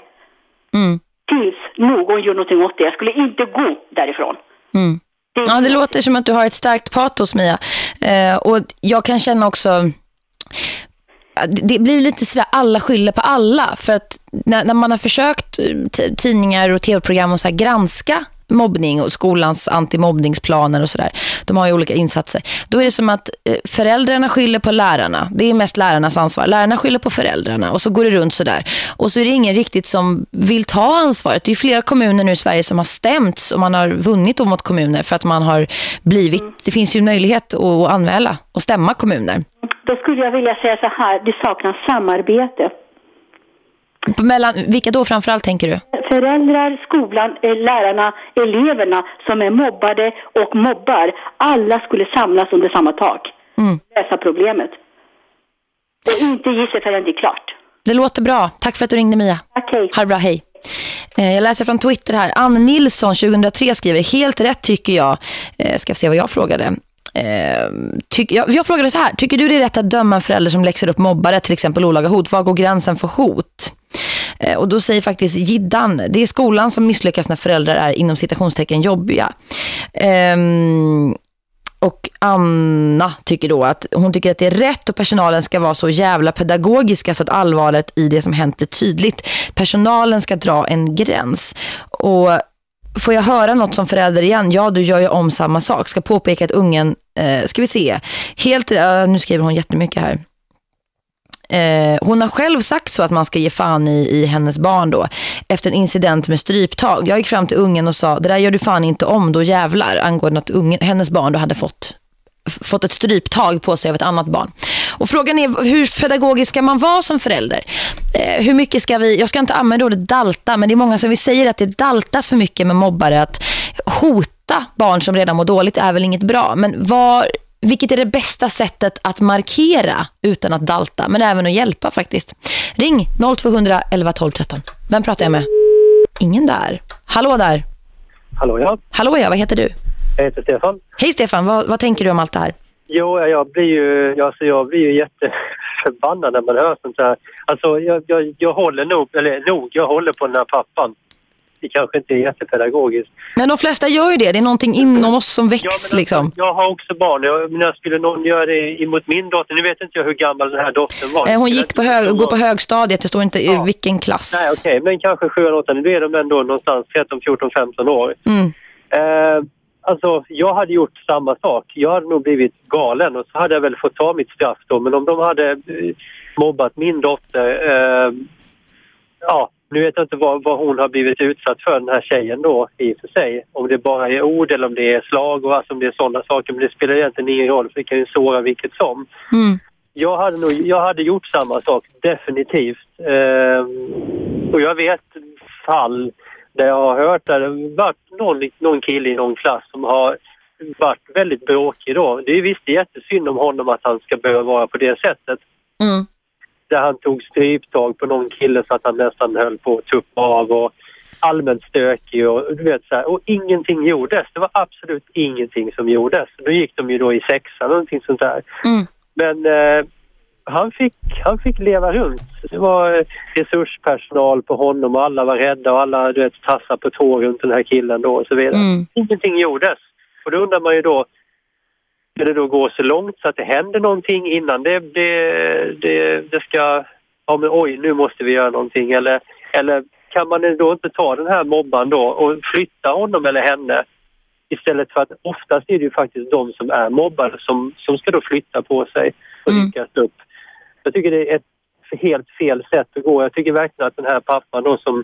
B: Mm.
G: Tills någon gör någonting åt det. Jag skulle inte gå därifrån.
B: Mm.
G: Det-
B: Ja, det låter som att du har ett starkt patos, Mia. Eh, och jag kan känna också... det- blir lite sådär, alla skyller på alla. För att när, när man har försökt eh, tidningar och tv-program och så här granska mobbning och skolans antimobbningsplaner och sådär. De har ju olika insatser. Då är det som att eh, föräldrarna skyller på lärarna. Det är mest lärarnas ansvar. Lärarna skyller på föräldrarna och så går det runt sådär. Och så är det ingen riktigt som vill ta ansvaret. Det är flera kommuner nu i Sverige som har stämts och man har vunnit mot kommuner för att man har blivit... Det finns ju möjlighet att anmäla och stämma kommuner.
G: Då skulle jag vilja säga så här, det saknas samarbete.
B: Mellan, vilka då framförallt tänker du?
G: Föräldrar, skolan, eh, lärarna, eleverna som är mobbade och mobbar. Alla skulle samlas under samma tak.
B: Mm.
G: Lösa problemet. Och inte ge sig förrän det är klart.
B: Det låter bra. Tack för att du ringde Mia. Ha det bra, hej. Eh, Jag läser från Twitter här. Ann Nilsson 2003 skriver helt rätt tycker jag. Eh, ska se vad jag frågade. Tyck, jag, jag frågade så här. Tycker du det är rätt att döma en förälder som läxar upp mobbare, till exempel olaga hot? Var går gränsen för hot? Eh, och då säger faktiskt Giddan, det är skolan som misslyckas när föräldrar är inom citationstecken jobbiga. Um, och Anna tycker då att hon tycker att det är rätt och personalen ska vara så jävla pedagogiska så att allvaret i det som hänt blir tydligt. Personalen ska dra en gräns. Och får jag höra något som förälder igen? Ja, du gör ju om samma sak. Ska påpeka att ungen, eh, ska vi se, helt, uh, nu skriver hon jättemycket här. Eh, hon har själv sagt så att man ska ge fan i, i hennes barn då. Efter en incident med stryptag. Jag gick fram till ungen och sa, det där gör du fan inte om, då jävlar. Angående att ungen, hennes barn då hade fått, fått ett stryptag på sig av ett annat barn. Och frågan är hur pedagogisk ska man vara som förälder? Eh, hur mycket ska vi, jag ska inte använda ordet dalta, men det är många som vi säger att det daltas för mycket med mobbare. Att hota barn som redan mår dåligt är väl inget bra. Men var, vilket är det bästa sättet att markera utan att dalta, men även att hjälpa faktiskt? Ring 0200 11 12 13. Vem pratar jag med? Ingen där. Hallå där.
H: Hallå ja,
B: Hallå ja, vad heter du?
H: jag heter Stefan.
B: Hej Stefan, vad, vad tänker du om allt det här?
H: Jo, jag blir ju, alltså, jag blir ju jätteförbannad när man hör sånt här. Alltså jag, jag, jag håller nog, eller nog, jag håller på den här pappan. Det kanske inte är jättepedagogiskt.
B: Men de flesta gör ju det. Det är någonting inom oss som väcks
H: Ja, alltså,
B: liksom.
H: Jag har också barn. Jag, men jag skulle någon göra det emot min dotter. Nu vet inte jag hur gammal den här dottern var.
B: Eh, Hon gick på, hög, går på högstadiet. Det står inte i
H: Ja.
B: vilken klass.
H: Nej, okej. Men kanske 7 8 Nu är de ändå någonstans 13, 14, 15 år.
B: Mm.
H: Eh, alltså, jag hade gjort samma sak. Jag hade nog blivit galen och så hade jag väl fått ta mitt straff då. Men om de hade eh, mobbat min dotter, eh, ja, nu vet jag inte vad, vad hon har blivit utsatt för, den här tjejen då, i och för sig. Om det bara är ord eller om det är slag och alltså om det är sådana saker. Men det spelar egentligen ingen roll, för det kan ju såra vilket som.
B: Mm.
H: Jag hade, nog, jag hade gjort samma sak, definitivt. Eh, och jag vet fall där jag har hört där det varit någon, någon kille i någon klass som har varit väldigt bråkig då. Det är visst jättesynd om honom att han ska behöva vara på det sättet.
B: Mm.
H: Där han tog stryptag på någon kille så att han nästan höll på att tuppa av och allmänt stökig och du vet så här. Och ingenting gjordes. Det var absolut ingenting som gjordes. Då gick de ju då i sexan och någonting sånt där.
B: Mm.
H: Men eh, han, fick, han fick leva runt. Det var eh, resurspersonal på honom och alla var rädda och alla du vet, tassade på tå runt den här killen då och så vidare.
B: Mm.
H: Ingenting gjordes. Och då undrar man ju då, ska det då gå så långt så att det händer någonting innan det, det, det, det ska, ja men oj nu måste vi göra någonting eller, eller kan man då inte ta den här mobban då och flytta honom eller henne istället för att oftast är det ju faktiskt de som är mobbade som, som ska då flytta på sig och
B: Mm.
H: lyckas upp. Jag tycker det är ett helt fel sätt att gå. Jag tycker verkligen att den här pappan då som,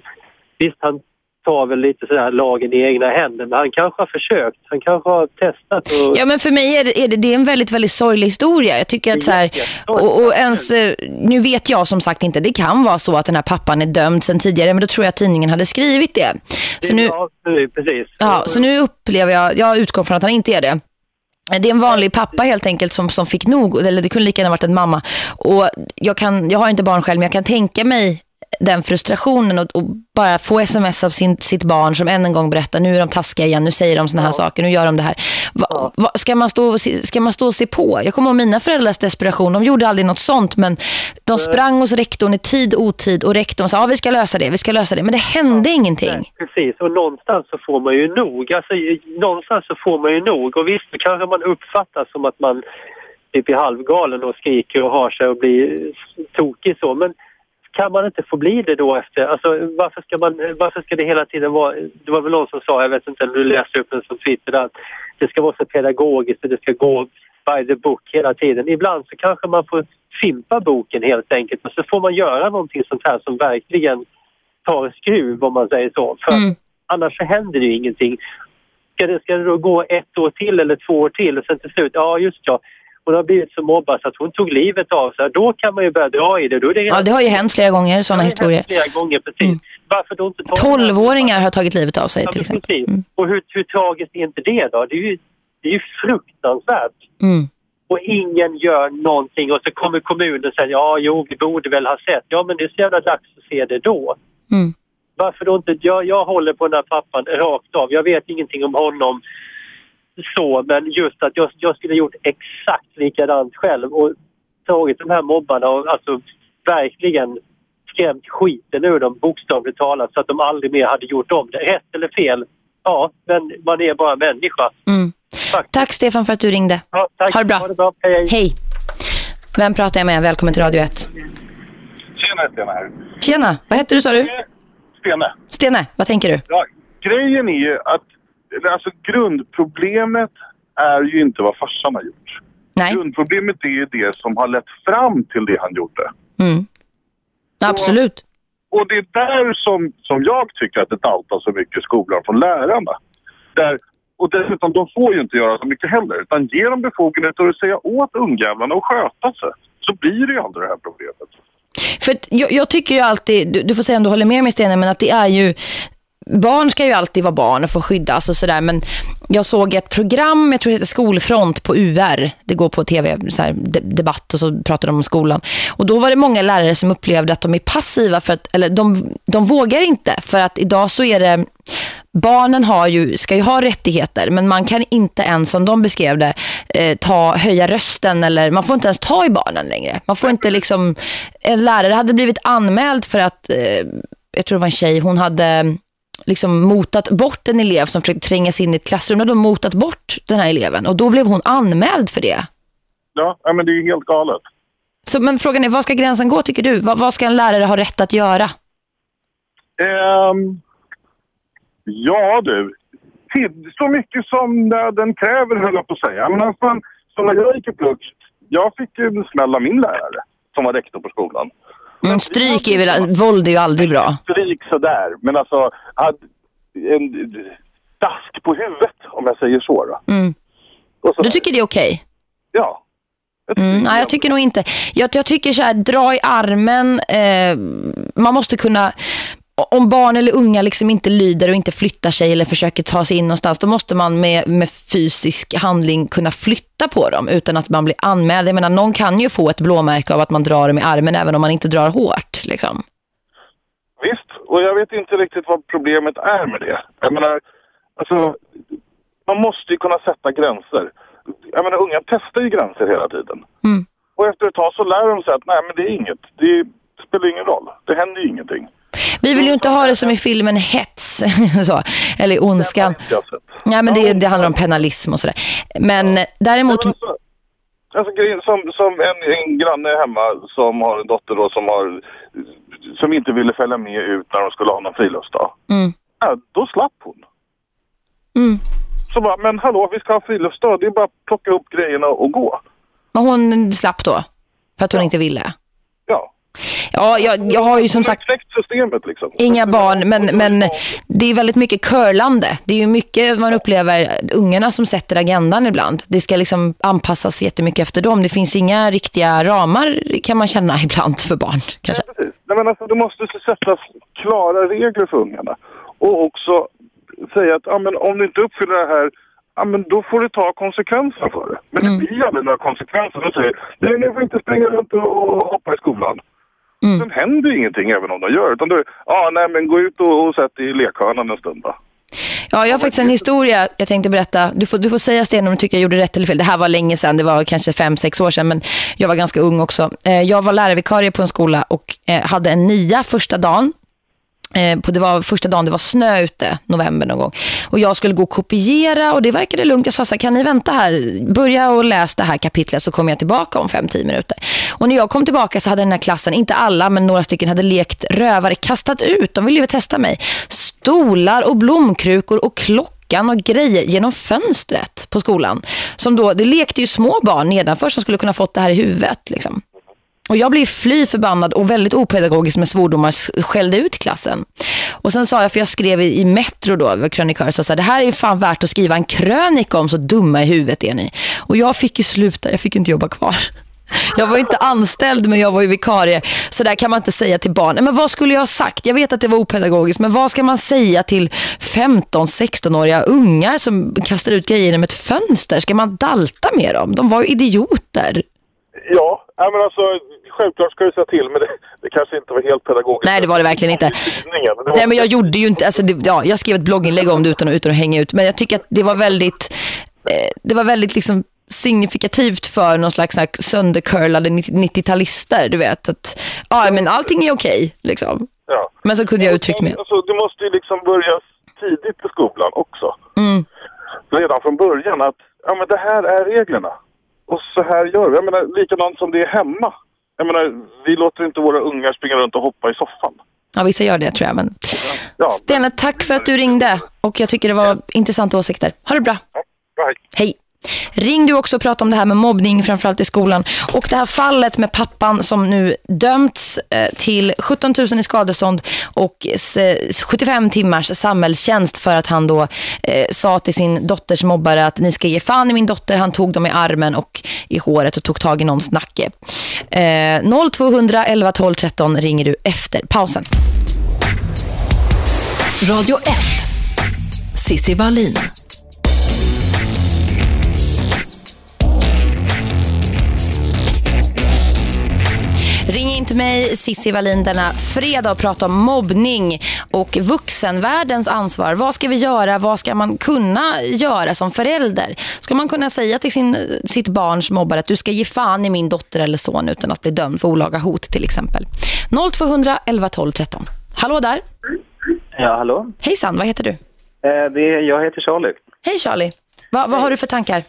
H: visst han tar väl lite sådär lagen i egna händer men han kanske har försökt. Han kanske har testat och
B: Ja, men för mig är det, är det, det är en väldigt, väldigt sorglig historia. Jag tycker att så här, och, och ens, eh, nu vet jag som sagt inte, det kan vara så att den här pappan är dömd sedan tidigare, men då tror jag att tidningen hade skrivit det. Så nu,
H: Ja, precis.
B: ja, så nu upplever jag, jag utgår från att han inte är det. Det är en vanlig pappa helt enkelt som, som fick nog, eller det kunde lika gärna varit en mamma. Och jag, kan, jag har inte barn själv, men jag kan tänka mig den frustrationen och, och bara få sms av sin, sitt barn som än en gång berättar, nu är de taskiga igen, nu säger de såna här saker, nu gör de det här. Va, va, ska, man stå, ska man stå och se på? Jag kommer ihåg mina föräldrars desperation, de gjorde aldrig något sånt, men de sprang hos rektorn i tid och otid och rektorn sa, ja vi ska lösa det, vi ska lösa det, men det hände ingenting.
H: Nej, precis, och någonstans så får man ju nog. Alltså, någonstans så får man ju nog. Och visst, kanske man uppfattas som att man typ är halvgalen och skriker och har sig och blir tokig så. Men kan man inte få bli det då efter? Alltså, varför, ska man, varför ska det hela tiden vara... Det var väl någon som sa, jag vet inte om du läste upp den som Twitter, att det ska vara så pedagogiskt och det ska gå by the book hela tiden. Ibland så kanske man får fimpa boken helt enkelt och så får man göra någonting sånt här som verkligen tar skruv om man säger så. För
B: Mm.
H: annars så händer det ju ingenting. Ska det, ska det då gå ett år till eller två år till och sen till slut, ja just ja, hon har blivit så mobbad så att hon tog livet av sig. Då kan man ju börja dra i det. Då det
B: Ja, det har ju hänt flera gånger, sådana historier.
H: Flera gånger, precis.
B: Mm.
H: Varför då inte
B: Tolvåringar har tagit livet av sig
H: Ja,
B: till exempel. Mm.
H: Och hur, hur tragiskt är inte det då? Det är ju, det är ju fruktansvärt.
B: Mm.
H: Och ingen gör någonting och så kommer kommunen och säger ja, jo, vi borde väl ha sett. Ja, men det är så jävla dags att se det då.
B: Mm.
H: Varför då inte? Jag, jag håller på den här pappan rakt av. Jag vet ingenting om honom så, men just att jag, jag skulle gjort exakt likadant själv och tagit de här mobbarna och alltså verkligen skrämt skiten ur dem bokstavligt talat så att de aldrig mer hade gjort om det. Rätt eller fel? Ja, men man är bara människa.
B: Mm.
H: Faktiskt.
B: Tack Stefan för att du ringde.
H: Ja, tack.
B: Ha det bra.
H: Ha det bra. Hej, hej.
B: Hej. Vem pratar jag med? Välkommen till Radio 1.
I: Tjena, Stena här.
B: Tjena, vad heter du sa du?
I: Stene.
B: Stene, vad tänker du?
I: Ja, grejen är ju att alltså, grundproblemet är ju inte vad farsan har gjort.
B: Nej.
I: Grundproblemet är ju det som har lett fram till det han gjorde.
B: Mm. Absolut.
I: Och det är där som, som jag tycker att det daltar så mycket skolan från lärarna. Där, och dessutom, de får ju inte göra så mycket heller. Utan ge dem befogenheter att säga åt ungjävlarna att sköta sig. Så blir det ju aldrig det här problemet.
B: För jag, jag tycker ju alltid, du, du får säga om du håller med mig Stene, men att det är ju barn ska ju alltid vara barn och få skyddas och sådär. Men jag såg ett program, jag tror det heter Skolfront på UR. Det går på tv, så här, de, debatt och så pratar de om skolan. Och då var det många lärare som upplevde att de är passiva för att, eller de, de vågar inte. För att idag så är det, barnen har ju, ska ju ha rättigheter. Men man kan inte ens, som de beskrev det, eh, ta, höja rösten. Eller man får inte ens ta i barnen längre. Man får inte liksom, en lärare hade blivit anmäld för att, eh, jag tror det var en tjej, hon hade liksom motat bort en elev som försökte tränga sig in i ett klassrum. Då hade de motat bort den här eleven. Och då blev hon anmäld för det.
I: Ja, men det är ju helt galet.
B: Så, men frågan är, var ska gränsen gå tycker du? Vad, vad ska en lärare ha rätt att göra?
I: Ehm, ja du, Tid- så mycket som den kräver höll jag på att säga. Men alltså, så när jag gick i plugg, jag fick ju en smäll av min lärare som var rektor på skolan.
B: Mm, stryk är väl, våld är ju aldrig bra.
I: Stryk sådär, men alltså hade en dask på huvudet om jag säger så. Då.
B: Mm. Du tycker det är okej?
I: Ja.
B: Mm, nej, jag tycker nog inte. Jag, jag tycker så här, dra i armen. Eh, man måste kunna... Om barn eller unga liksom inte lyder och inte flyttar sig eller försöker ta sig in någonstans, då måste man med, med fysisk handling kunna flytta på dem utan att man blir anmäld. Jag menar, någon kan ju få ett blåmärke av att man drar dem i armen även om man inte drar hårt. Liksom.
I: Visst, och jag vet inte riktigt vad problemet är med det. Jag menar, alltså, man måste ju kunna sätta gränser. Jag menar, unga testar ju gränser hela tiden.
B: Mm.
I: Och efter ett tag så lär de sig att nej men det är inget, det spelar ingen roll, det händer ju ingenting.
B: Vi vill ju inte ha det som i filmen Hets, <laughs> så, eller
I: sett.
B: Ja, men det, det handlar om penalism och sådär. Men däremot...
I: Men alltså, alltså som, som en, en granne hemma som har en dotter då som har som inte ville följa med ut när de skulle ha någon friluftsdag.
B: Mm.
I: Ja, då slapp hon.
B: Mm.
I: Så bara, men hallå vi ska ha friluftsdag, det är bara att plocka upp grejerna och gå.
B: Men hon slapp då, för att hon inte ville.
I: Ja.
B: Ja, jag, jag har ju som sagt
I: systemet liksom.
B: inga barn, men, men det är väldigt mycket curlande. Det är ju mycket man upplever ungarna som sätter agendan ibland. Det ska liksom anpassas jättemycket efter dem. Det finns inga riktiga ramar kan man känna <laughs> ibland för barn. Kanske.
I: Ja, precis. Nej, men alltså, det måste sättas klara regler för ungarna. Och också säga att ja, men om du inte uppfyller det här, ja, men då får du ta konsekvenserna för det. Men det blir aldrig några konsekvenser. De säger nej, ni får inte springa runt och hoppa i skolan. Sen händer ju ingenting även om de gör. Utan då, ja, nej, men gå ut och, och sätt i lekhörnan en stund då.
B: Ja, jag har faktiskt en historia jag tänkte berätta. Du får, du får säga Sten om du tycker jag gjorde rätt eller fel. Det här var länge sedan, det var kanske fem, sex år sedan, men jag var ganska ung också. Eh, Jag var lärarvikarie på en skola och eh, hade en nia första dagen. Eh, På det var första dagen det var snö ute, november någon gång. Och jag skulle gå och kopiera och det verkade lugnt. Jag sa så här, kan ni vänta här? Börja och läs det här kapitlet så kommer jag tillbaka om fem, tio minuter. Och när jag kom tillbaka så hade den här klassen, inte alla men några stycken hade lekt rövare, kastat ut. De ville ju testa mig. Stolar och blomkrukor och klockan och grejer genom fönstret på skolan. Som då, det lekte ju små barn nedanför som skulle kunna fått det här i huvudet liksom. Och jag blev fly förbannad och väldigt opedagogisk med svordomar skällde ut klassen. Och sen sa jag, för jag skrev i, i Metro då, var krönikör, så sa det här är fan värt att skriva en krönika om så dumma i huvudet är ni. Och jag fick ju sluta, jag fick inte jobba kvar. Jag var inte anställd men jag var ju vikarie. Så där kan man inte säga till barn. Men vad skulle jag ha sagt? Jag vet att det var opedagogiskt. Men vad ska man säga till 15-16-åriga ungar som kastar ut grejer genom ett fönster? Ska man dalta med dem? De var ju idioter.
I: Ja, men alltså självklart ska du säga till men det, det kanske inte var helt pedagogiskt.
B: Nej, det var det verkligen inte.
I: Det
B: Nej, men jag gjorde ju inte, alltså det, ja, jag skrev ett blogginlägg om det utan, utan att hänga ut. Men jag tycker att det var väldigt, eh, det var väldigt liksom signifikativt för någon slags söndercurlade 90-talister, du vet. Att, ja, men allting är okej, liksom.
I: Ja.
B: Men så kunde jag uttryckt mig.
I: Alltså, du måste ju liksom börja tidigt i skolan också.
B: Mm.
I: Redan från början att ja, men det här är reglerna. Och så här gör vi. Jag menar, likadant som det är hemma. Jag menar, vi låter inte våra ungar springa runt och hoppa i soffan.
B: Ja, vissa gör det tror jag. Men...
I: Ja.
B: Stene, tack för att du ringde. Och jag tycker det var intressanta åsikter. Ha det bra.
I: Bye.
B: Hej. Ring du också och prata om det här med mobbning framförallt i skolan. Och det här fallet med pappan som nu dömts eh, till 17 000 i skadestånd och 75 eh, timmars samhällstjänst för att han då eh, sa till sin dotters mobbare att ni ska ge fan i min dotter. Han tog dem i armen och i håret och tog tag i någons nacke. Eh, 0200 11 12 13 ringer du efter pausen.
A: Radio 1. Sissi Wallin.
B: Ring in till mig, Sissi Wallin, denna fredag och prata om mobbning och vuxenvärldens ansvar. Vad ska vi göra? Vad ska man kunna göra som förälder? Ska man kunna säga till sin, sitt barns mobbare att du ska ge fan i min dotter eller son utan att bli dömd för olaga hot till exempel? 0200 11 12 13. Hallå där.
J: Ja, hallå?
B: Hejsan, vad heter du?
J: Eh, det är, jag heter Charlie.
B: Hej Charlie. Va, vad har du för tankar?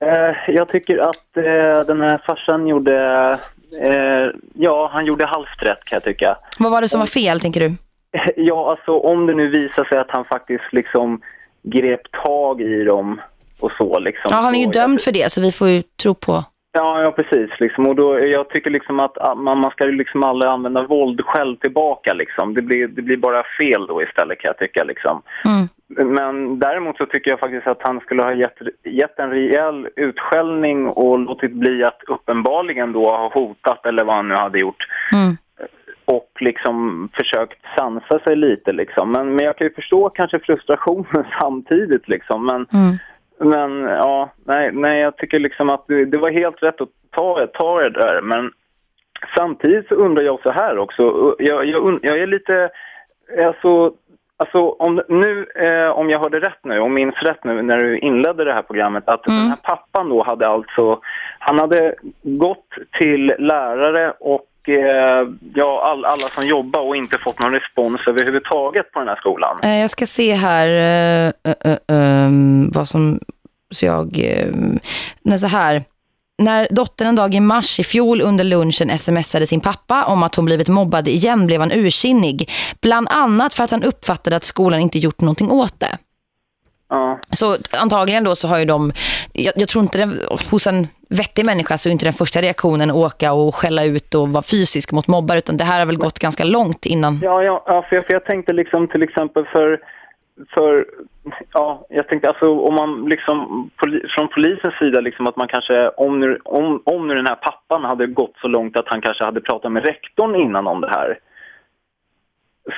J: Eh, jag tycker att eh, den här farsan gjorde... Eh, ja, han gjorde halvt rätt kan jag tycka.
B: Vad var det som var fel, tänker du? <laughs>
J: Ja, alltså om det nu visar sig att han faktiskt liksom grep tag i dem och så liksom.
B: Ja, han är ju
J: så-
B: dömd för det, så vi får ju tro på...
J: Ja, ja precis. Liksom. Och då, jag tycker liksom att man, man ska ju liksom aldrig använda våld själv tillbaka. Liksom. Det, blir, det blir bara fel då istället kan jag tycka. Liksom.
B: Mm.
J: Men däremot så tycker jag faktiskt att han skulle ha gett, gett en rejäl utskällning och låtit bli att uppenbarligen då ha hotat eller vad han nu hade gjort.
B: Mm.
J: Och liksom försökt sansa sig lite liksom. Men, men jag kan ju förstå kanske frustrationen <laughs> samtidigt liksom. Men,
B: Mm.
J: men ja, nej, nej, jag tycker liksom att det, det var helt rätt att ta, ta det där. Men samtidigt så undrar jag så här också. Jag, jag, jag är lite, alltså, alltså om, nu, eh, om jag hörde rätt nu, om minns rätt nu när du inledde det här programmet, att den här pappan då hade alltså, han hade gått till lärare och eh, ja, all, alla som jobbar och inte fått någon respons överhuvudtaget på den här skolan.
B: Eh, Jag ska se här eh, eh, ehm, vad som så jag eh, när så här när dottern en dag i mars i fjol under lunchen smsade sin pappa om att hon blivit mobbad igen blev han ursinnig. Bland annat för att han uppfattade att skolan inte gjort någonting åt det.
J: Ja.
B: Så antagligen då så har ju de, jag, jag tror inte den, hos en vettig människa så är inte den första reaktionen att åka och skälla ut och vara fysisk mot mobbare utan det här har väl gått ganska långt innan.
J: Ja, ja, ja för, jag, för jag tänkte liksom till exempel för, för ja, jag tänkte alltså om man liksom poli, från polisens sida liksom att man kanske om nu, om, om nu den här pappan hade gått så långt att han kanske hade pratat med rektorn innan om det här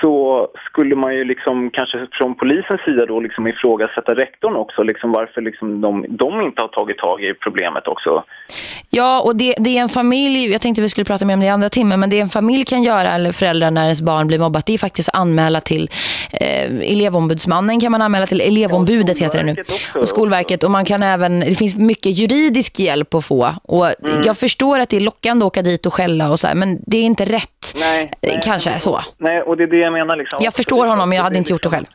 J: så skulle man ju liksom kanske från polisens sida då liksom ifrågasätta rektorn också liksom varför liksom de, de inte har tagit tag i problemet också.
B: Ja, och det, det är en familj, jag tänkte vi skulle prata mer om det i andra timmen, men det en familj kan göra, eller föräldrar när ens barn blir mobbat, det är faktiskt att anmäla till eh, elevombudsmannen kan man anmäla till, elevombudet heter det nu, och Skolverket, och man kan även, det finns mycket juridisk hjälp att få, och jag förstår att det är lockande att åka dit och skälla och så här, men det är inte rätt,
J: Nej,
B: Eh, kanske så.
J: Nej, och det det jag menar liksom.
B: Jag förstår honom, men jag hade inte gjort det själv.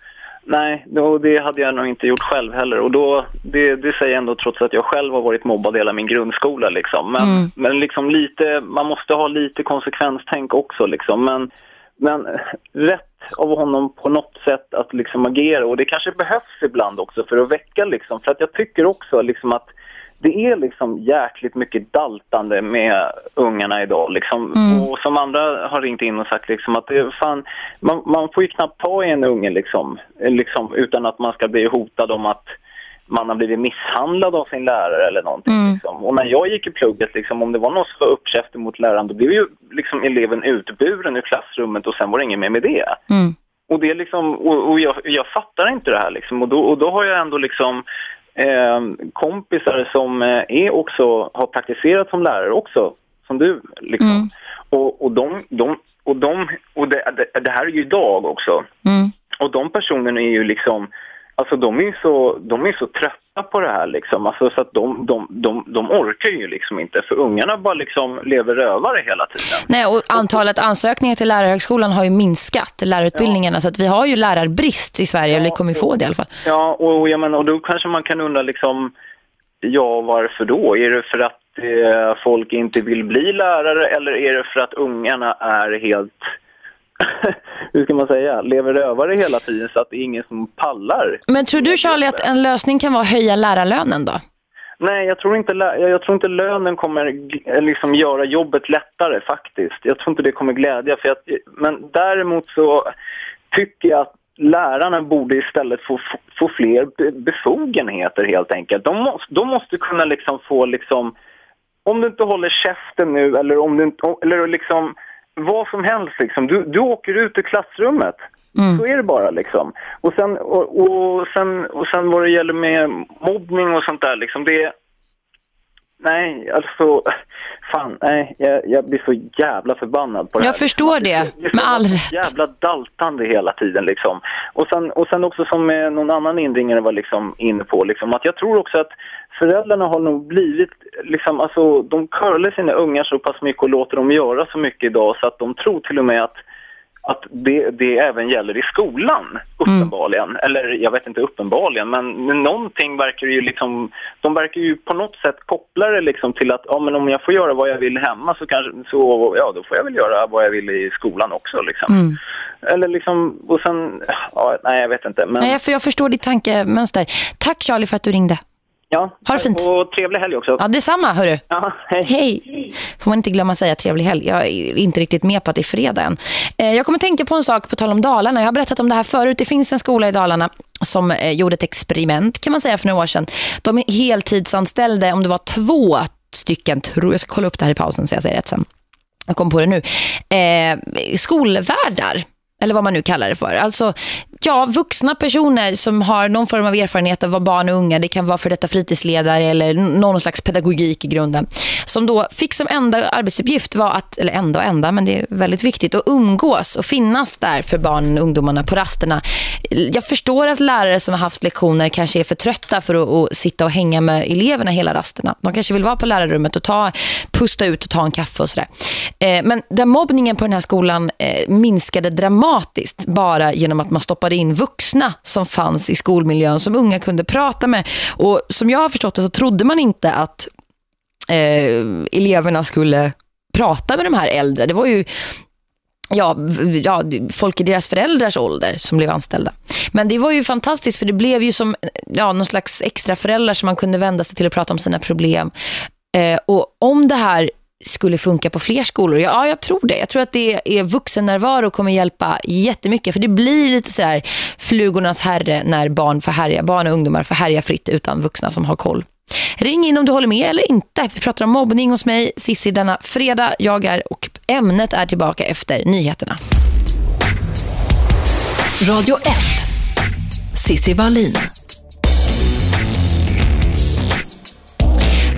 J: Nej, det hade jag nog inte gjort själv heller. Och då, det, det säger jag ändå trots att jag själv har varit mobbad hela min grundskola. Liksom. Men,
B: Mm.
J: men liksom lite, man måste ha lite konsekvenstänk också. Liksom. Men, men rätt av honom på något sätt att liksom agera. Och det kanske behövs ibland också för att väcka. Liksom. För att jag tycker också liksom att det är liksom jäkligt mycket daltande med ungarna idag. Liksom.
K: Mm.
J: Och som andra har ringt in och sagt liksom att det, fan, man, man får ju knappt ta i en unge liksom, liksom, utan att man ska bli hotad om att man har blivit misshandlad av sin lärare eller någonting. Liksom. Och när jag gick i plugget, liksom, om det var någon som var uppkäftig mot läraren, då blev ju liksom eleven utburen ur klassrummet och sen var det inget mer med det.
B: Mm.
J: Och, det liksom, och, och jag, jag fattar inte det här. Liksom. Och, då, och då har jag ändå liksom, eh, kompisar som eh, är också, har praktiserat som lärare också, som du. Liksom. Och, och, de, de, och, de, och det, det, det här är ju idag också.
B: Mm.
J: Och de personerna är ju liksom, alltså de är ju så, de är så trötta på det här liksom. Alltså så att de, de, de, de orkar ju liksom inte. För ungarna bara liksom lever rövare hela tiden.
B: Nej, och antalet ansökningar till lärarhögskolan har ju minskat, lärarutbildningarna. Så att vi har ju lärarbrist i Sverige, eller vi kommer ju få det i alla fall.
J: Ja, och, jag menar, och då kanske man kan undra liksom, ja varför då? Är det för att eh, folk inte vill bli lärare eller är det för att ungarna är helt, <laughs> hur ska man säga, lever rövare hela tiden så att det är ingen som pallar?
B: Men tror du Charlie att en lösning kan vara att höja lärarlönen då?
J: Nej, jag tror inte, jag tror inte lönen kommer g- liksom göra jobbet lättare faktiskt. Jag tror inte det kommer glädja. För att, men däremot så tycker jag att lärarna borde istället få, få fler be- befogenheter helt enkelt. De måste, de måste kunna liksom få liksom, om du inte håller käften nu eller om du inte, eller liksom vad som helst liksom. Du, du åker ut ur klassrummet. Så är det bara liksom. Och sen, och, och, sen, och sen vad det gäller med mobbning och sånt där liksom, det Nej, alltså, fan, nej, jag, jag blir så jävla förbannad på det
B: Jag
J: här.
B: förstår det,
J: är
B: med all rätt.
J: jävla daltande hela tiden liksom. Och sen, och sen också som någon annan inringare var liksom inne på, liksom, att jag tror också att föräldrarna har nog blivit, liksom, alltså de curlar sina ungar så pass mycket och låter dem göra så mycket idag så att de tror till och med att att det, det även gäller i skolan, uppenbarligen. Eller jag vet inte uppenbarligen, men någonting verkar ju liksom... De verkar ju på något sätt koppla det liksom till att ja, men om jag får göra vad jag vill hemma så kanske... Så, ja, då får jag väl göra vad jag vill i skolan också liksom.
B: Mm.
J: Eller liksom... Och sen... Ja, nej, jag vet inte. Men,
B: Nej, för jag förstår ditt tankemönster. Tack Charlie för att du ringde.
J: Ja,
B: Ha det fint.
J: Och trevlig helg också.
B: Ja, detsamma, hörru.
J: Ja, hej.
B: Hej. Får man inte glömma att säga trevlig helg. Jag är inte riktigt med på att det är fredag än. Eh, Jag kommer tänka på en sak på tal om Dalarna. Jag har berättat om det här förut. Det finns en skola i Dalarna som eh, gjorde ett experiment kan man säga för några år sedan. De är heltidsanställde om det var två stycken, tror jag ska kolla upp det här i pausen så jag säger rätt sen. Jag kom på det nu. Eh, skolvärdar eller vad man nu kallar det för. Alltså, ja, vuxna personer som har någon form av erfarenhet av vad barn och unga, det kan vara för detta fritidsledare eller någon slags pedagogik i grunden, som då fick som enda arbetsuppgift var att, eller enda och enda, men det är väldigt viktigt, att umgås och finnas där för barnen och ungdomarna på rasterna. Jag förstår att lärare som har haft lektioner kanske är för trötta för att, att sitta och hänga med eleverna hela rasterna. De kanske vill vara på lärarrummet och ta, pusta ut och ta en kaffe och sådär. Eh, men den mobbningen på den här skolan eh, minskade dramatiskt bara genom att man stoppade in vuxna som fanns i skolmiljön som unga kunde prata med. Och som jag har förstått det så trodde man inte att eh, eleverna skulle prata med de här äldre. Det var ju ja, ja, folk i deras föräldrars ålder som blev anställda. Men det var ju fantastiskt för det blev ju som ja, någon slags extra föräldrar som man kunde vända sig till och prata om sina problem. Eh, och om det här skulle funka på fler skolor, ja jag tror det. Jag tror att det är vuxennärvaro kommer hjälpa jättemycket. För det blir lite så här flugornas herre när barn får härja, barn och ungdomar får härja fritt utan vuxna som har koll. Ring in om du håller med eller inte. Vi pratar om mobbning hos mig, Sissi, denna fredag. Jag är och ämnet är tillbaka efter nyheterna.
A: Radio 1. Sissi Wallin.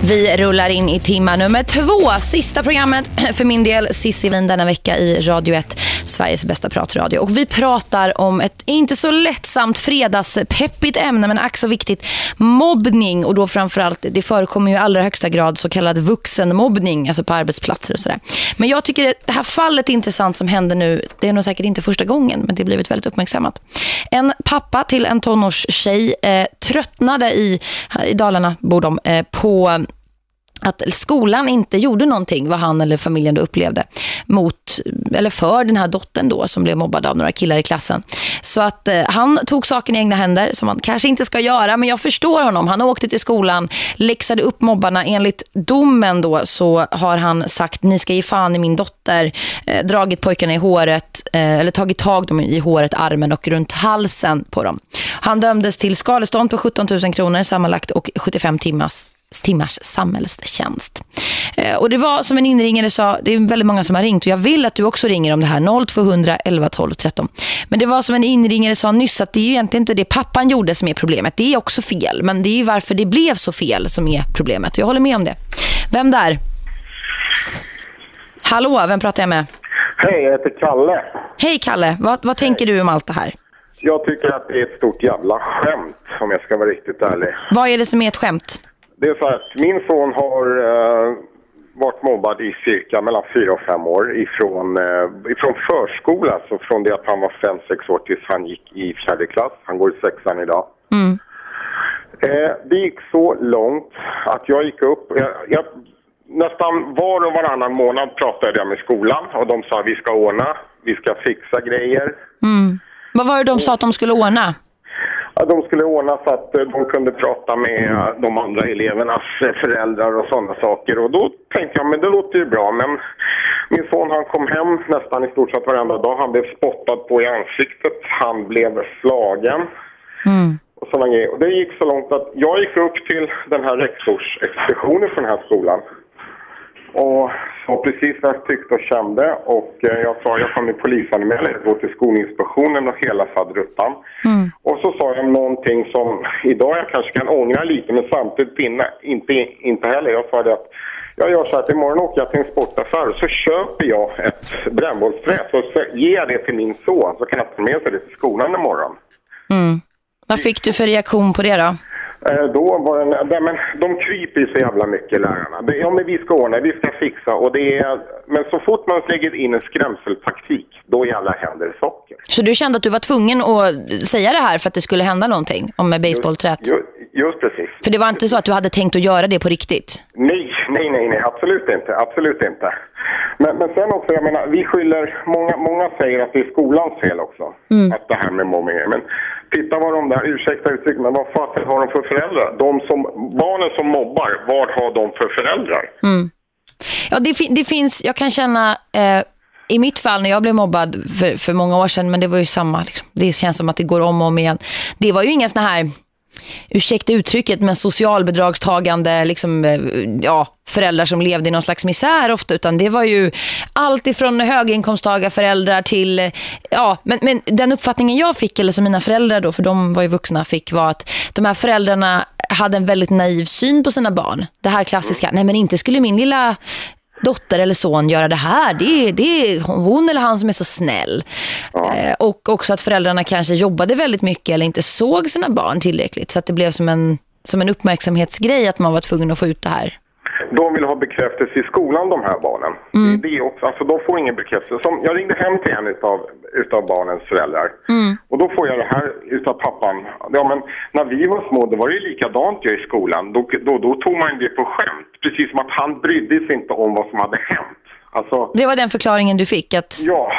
B: Vi rullar in i timma nummer två, sista programmet <clears throat> för min del, Sissi Wien denna vecka i Radio 1. Sveriges bästa pratradio. Och vi pratar om ett inte så lättsamt fredagspeppigt ämne men ack så viktigt. Mobbning och då framförallt, det förekommer ju i allra högsta grad så kallad vuxenmobbning, alltså på arbetsplatser och sådär. Men jag tycker det här fallet är intressant som händer nu. Det är nog säkert inte första gången men det har blivit väldigt uppmärksammat. En pappa till en tonårstjej eh, tröttnade i, i Dalarna bor de, eh, på att skolan inte gjorde någonting vad han eller familjen då upplevde mot, eller för den här dottern då som blev mobbad av några killar i klassen. Så att eh, han tog saken i egna händer som han kanske inte ska göra men jag förstår honom. Han åkte till skolan, läxade upp mobbarna. Enligt domen då så har han sagt ni ska ge fan i min dotter, eh, dragit pojkarna i håret eh, eller tagit tag dem i håret, armen och runt halsen på dem. Han dömdes till skadestånd på 17 000 kronor sammanlagt och 75 timmars timmars samhällstjänst. Eh, och det var som en inringare sa, det är väldigt många som har ringt och jag vill att du också ringer om det här 0200 11 12 13. Men det var som en inringare sa nyss att det är ju egentligen inte det pappan gjorde som är problemet. Det är också fel, men det är ju varför det blev så fel som är problemet. Jag håller med om det. Vem där? Hallå, vem pratar jag med?
K: Hej, jag heter Kalle.
B: Hej Kalle, vad, vad tänker du om allt det här?
K: Jag tycker att det är ett stort jävla skämt, om jag ska vara riktigt ärlig.
B: Vad är det som är ett skämt?
K: Det är så att min son har uh, varit mobbad i cirka mellan fyra och fem år ifrån, uh, ifrån förskola, så från det att han var fem, sex år tills han gick i fjärde klass. Han går i sexan idag.
B: Mm.
K: Uh, det gick så långt att jag gick upp. Jag, jag, nästan var och varannan månad pratade jag med skolan och de sa vi ska ordna, vi ska fixa grejer.
B: Mm. Vad var det de sa att de skulle ordna?
K: Ja, de skulle ordna så att eh, de kunde prata med eh, de andra elevernas eh, föräldrar och sådana saker. Och då tänkte jag, men det låter ju bra. Men min son han kom hem nästan i stort sett varenda dag. Han blev spottad på i ansiktet. Han blev slagen.
B: Mm.
K: Och sådana grejer. Och det gick så långt att jag gick upp till den här rektorsexpeditionen för den här skolan. Och sa precis vad jag tyckte och kände och eh, jag sa jag kommer polisanmäla er, gå till Skolinspektionen och hela faderuttan.
B: Mm.
K: Och så sa jag någonting som idag jag kanske kan ångra lite men samtidigt inte, inte, inte heller. Jag sa det att jag gör så att imorgon åker jag till en sportaffär så köper jag ett brännbollsträ och så ger jag det till min son så kan jag ta med sig det till skolan imorgon.
B: Mm. Vad fick du för reaktion på det då?
K: Eh, Då var det, nej, men de kryper ju så jävla mycket lärarna. Det, ja men vi ska ordna, vi ska fixa och det är, men så fort man lägger in en skrämseltaktik, då jävla händer saker.
B: Så du kände att du var tvungen att säga det här för att det skulle hända någonting om baseballträt?
K: Just, just precis.
B: För det var inte så att du hade tänkt att göra det på riktigt?
K: Nej, nej, nej, nej, absolut inte, absolut inte. Men, men sen också, jag menar, vi skyller, många, många säger att det är skolans fel också.
B: Mm.
K: Att det här med mobbing är. Men titta vad de där, ursäkta uttryck, men vad fasen har de för föräldrar? De som, barnen som mobbar, vad har de för föräldrar?
B: Mm. Ja, det, det finns, jag kan känna eh, i mitt fall när jag blev mobbad för, för många år sedan, men det var ju samma, liksom. det känns som att det går om och om igen. Det var ju inga såna här, ursäkta uttrycket, men socialbidragstagande liksom, eh, ja, föräldrar som levde i någon slags misär ofta, utan det var ju allt ifrån höginkomsttagarföräldrar till, eh, ja, men, men den uppfattningen jag fick, eller som mina föräldrar då, för de var ju vuxna, fick var att de här föräldrarna hade en väldigt naiv syn på sina barn. Det här klassiska, nej men inte skulle min lilla dotter eller son göra det här. Det är, det är hon eller han som är så snäll. Eh, och också att föräldrarna kanske jobbade väldigt mycket eller inte såg sina barn tillräckligt. Så att det blev som en, som en uppmärksamhetsgrej att man var tvungen att få ut det här.
K: De vill ha bekräftelse i skolan, de här barnen.
B: Mm.
K: Det är också, alltså, de får ingen bekräftelse. Som, jag ringde hem till en utav, utav barnens föräldrar.
B: Mm.
K: Och då får jag det här utav pappan. Ja, men när vi var små, då var det ju likadant ju i skolan. Då, då, då tog man det på skämt. Precis som att han brydde sig inte om vad som hade hänt. Alltså,
B: Det var den förklaringen du fick. Att,
K: ja,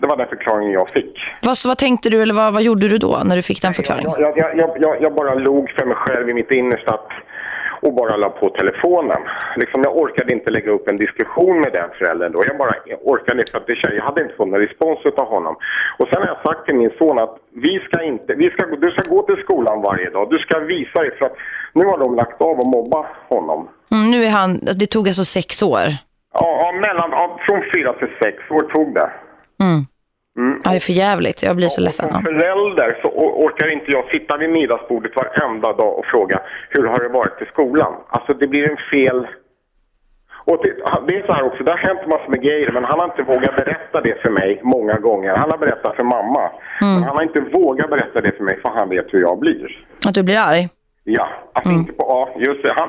K: det var den förklaringen jag fick.
B: vad, vad tänkte du eller vad, vad gjorde du då när du fick den förklaringen?
K: Jag, jag, jag, jag, jag bara log för mig själv i mitt innersta att- och bara la på telefonen. Liksom, jag orkade inte lägga upp en diskussion med den föräldern då. Jag bara orkade inte för att det, jag hade inte fått någon respons av honom. Och sen har jag sagt till min son att vi ska inte, vi ska, du ska gå till skolan varje dag. Du ska visa dig för att nu har de lagt av och mobba honom.
B: Mm, nu är han, det tog alltså sex år.
K: Ja, ja, mellan, ja, från fyra till sex år tog det.
B: Mm.
K: Mm.
B: Ja, det är för jävligt. Jag blir så ledsen.
K: Som förälder så orkar inte jag sitta vid middagsbordet varenda dag och fråga hur har det varit i skolan? Alltså det blir en fel... Och det, det är så här också, det har hänt massor med grejer men han har inte vågat berätta det för mig många gånger. Han har berättat för mamma. Men han har inte vågat berätta det för mig för han vet hur jag blir.
B: Att du blir arg?
K: Ja, alltså inte på, ja just det. Han,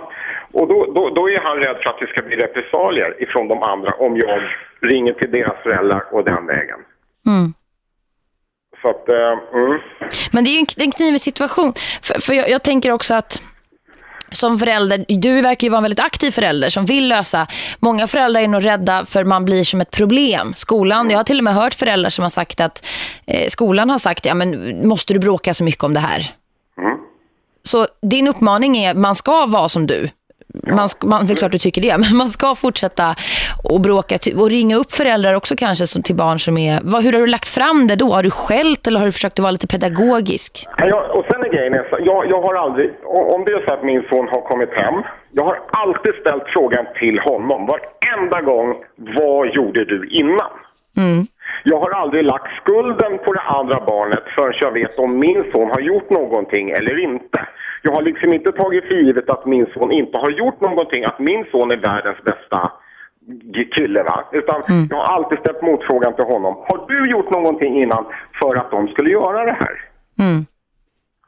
K: och då, då, då är han rädd för att det ska bli repressalier ifrån de andra om jag ringer till deras föräldrar och den vägen.
B: Mm.
K: Så att, eh, mm.
B: Men det är ju en, en knivig situation. För, för jag, jag tänker också att som förälder, du verkar ju vara en väldigt aktiv förälder som vill lösa. Många föräldrar är nog rädda för man blir som ett problem. Skolan, jag har till och med hört föräldrar som har sagt att eh, skolan har sagt, ja men måste du bråka så mycket om det här? Så din uppmaning är, man ska vara som du. Man man, det är klart du tycker det, <laughs> men man ska fortsätta och bråka och ringa upp föräldrar också kanske som, till barn som är... Vad, hur har du lagt fram det då? Har du skällt eller har du försökt att vara lite pedagogisk?
K: Ja, jag, och sen är grejen, jag, jag har aldrig, om det är så att min son har kommit hem, jag har alltid ställt frågan till honom, varenda gång, vad gjorde du innan? Jag har aldrig lagt skulden på det andra barnet förrän jag vet om min son har gjort någonting eller inte. Jag har liksom inte tagit för givet att min son inte har gjort någonting, att min son är världens bästa kille va. Utan jag har alltid ställt motfrågan till honom. Har du gjort någonting innan för att de skulle göra det här?
B: Mm.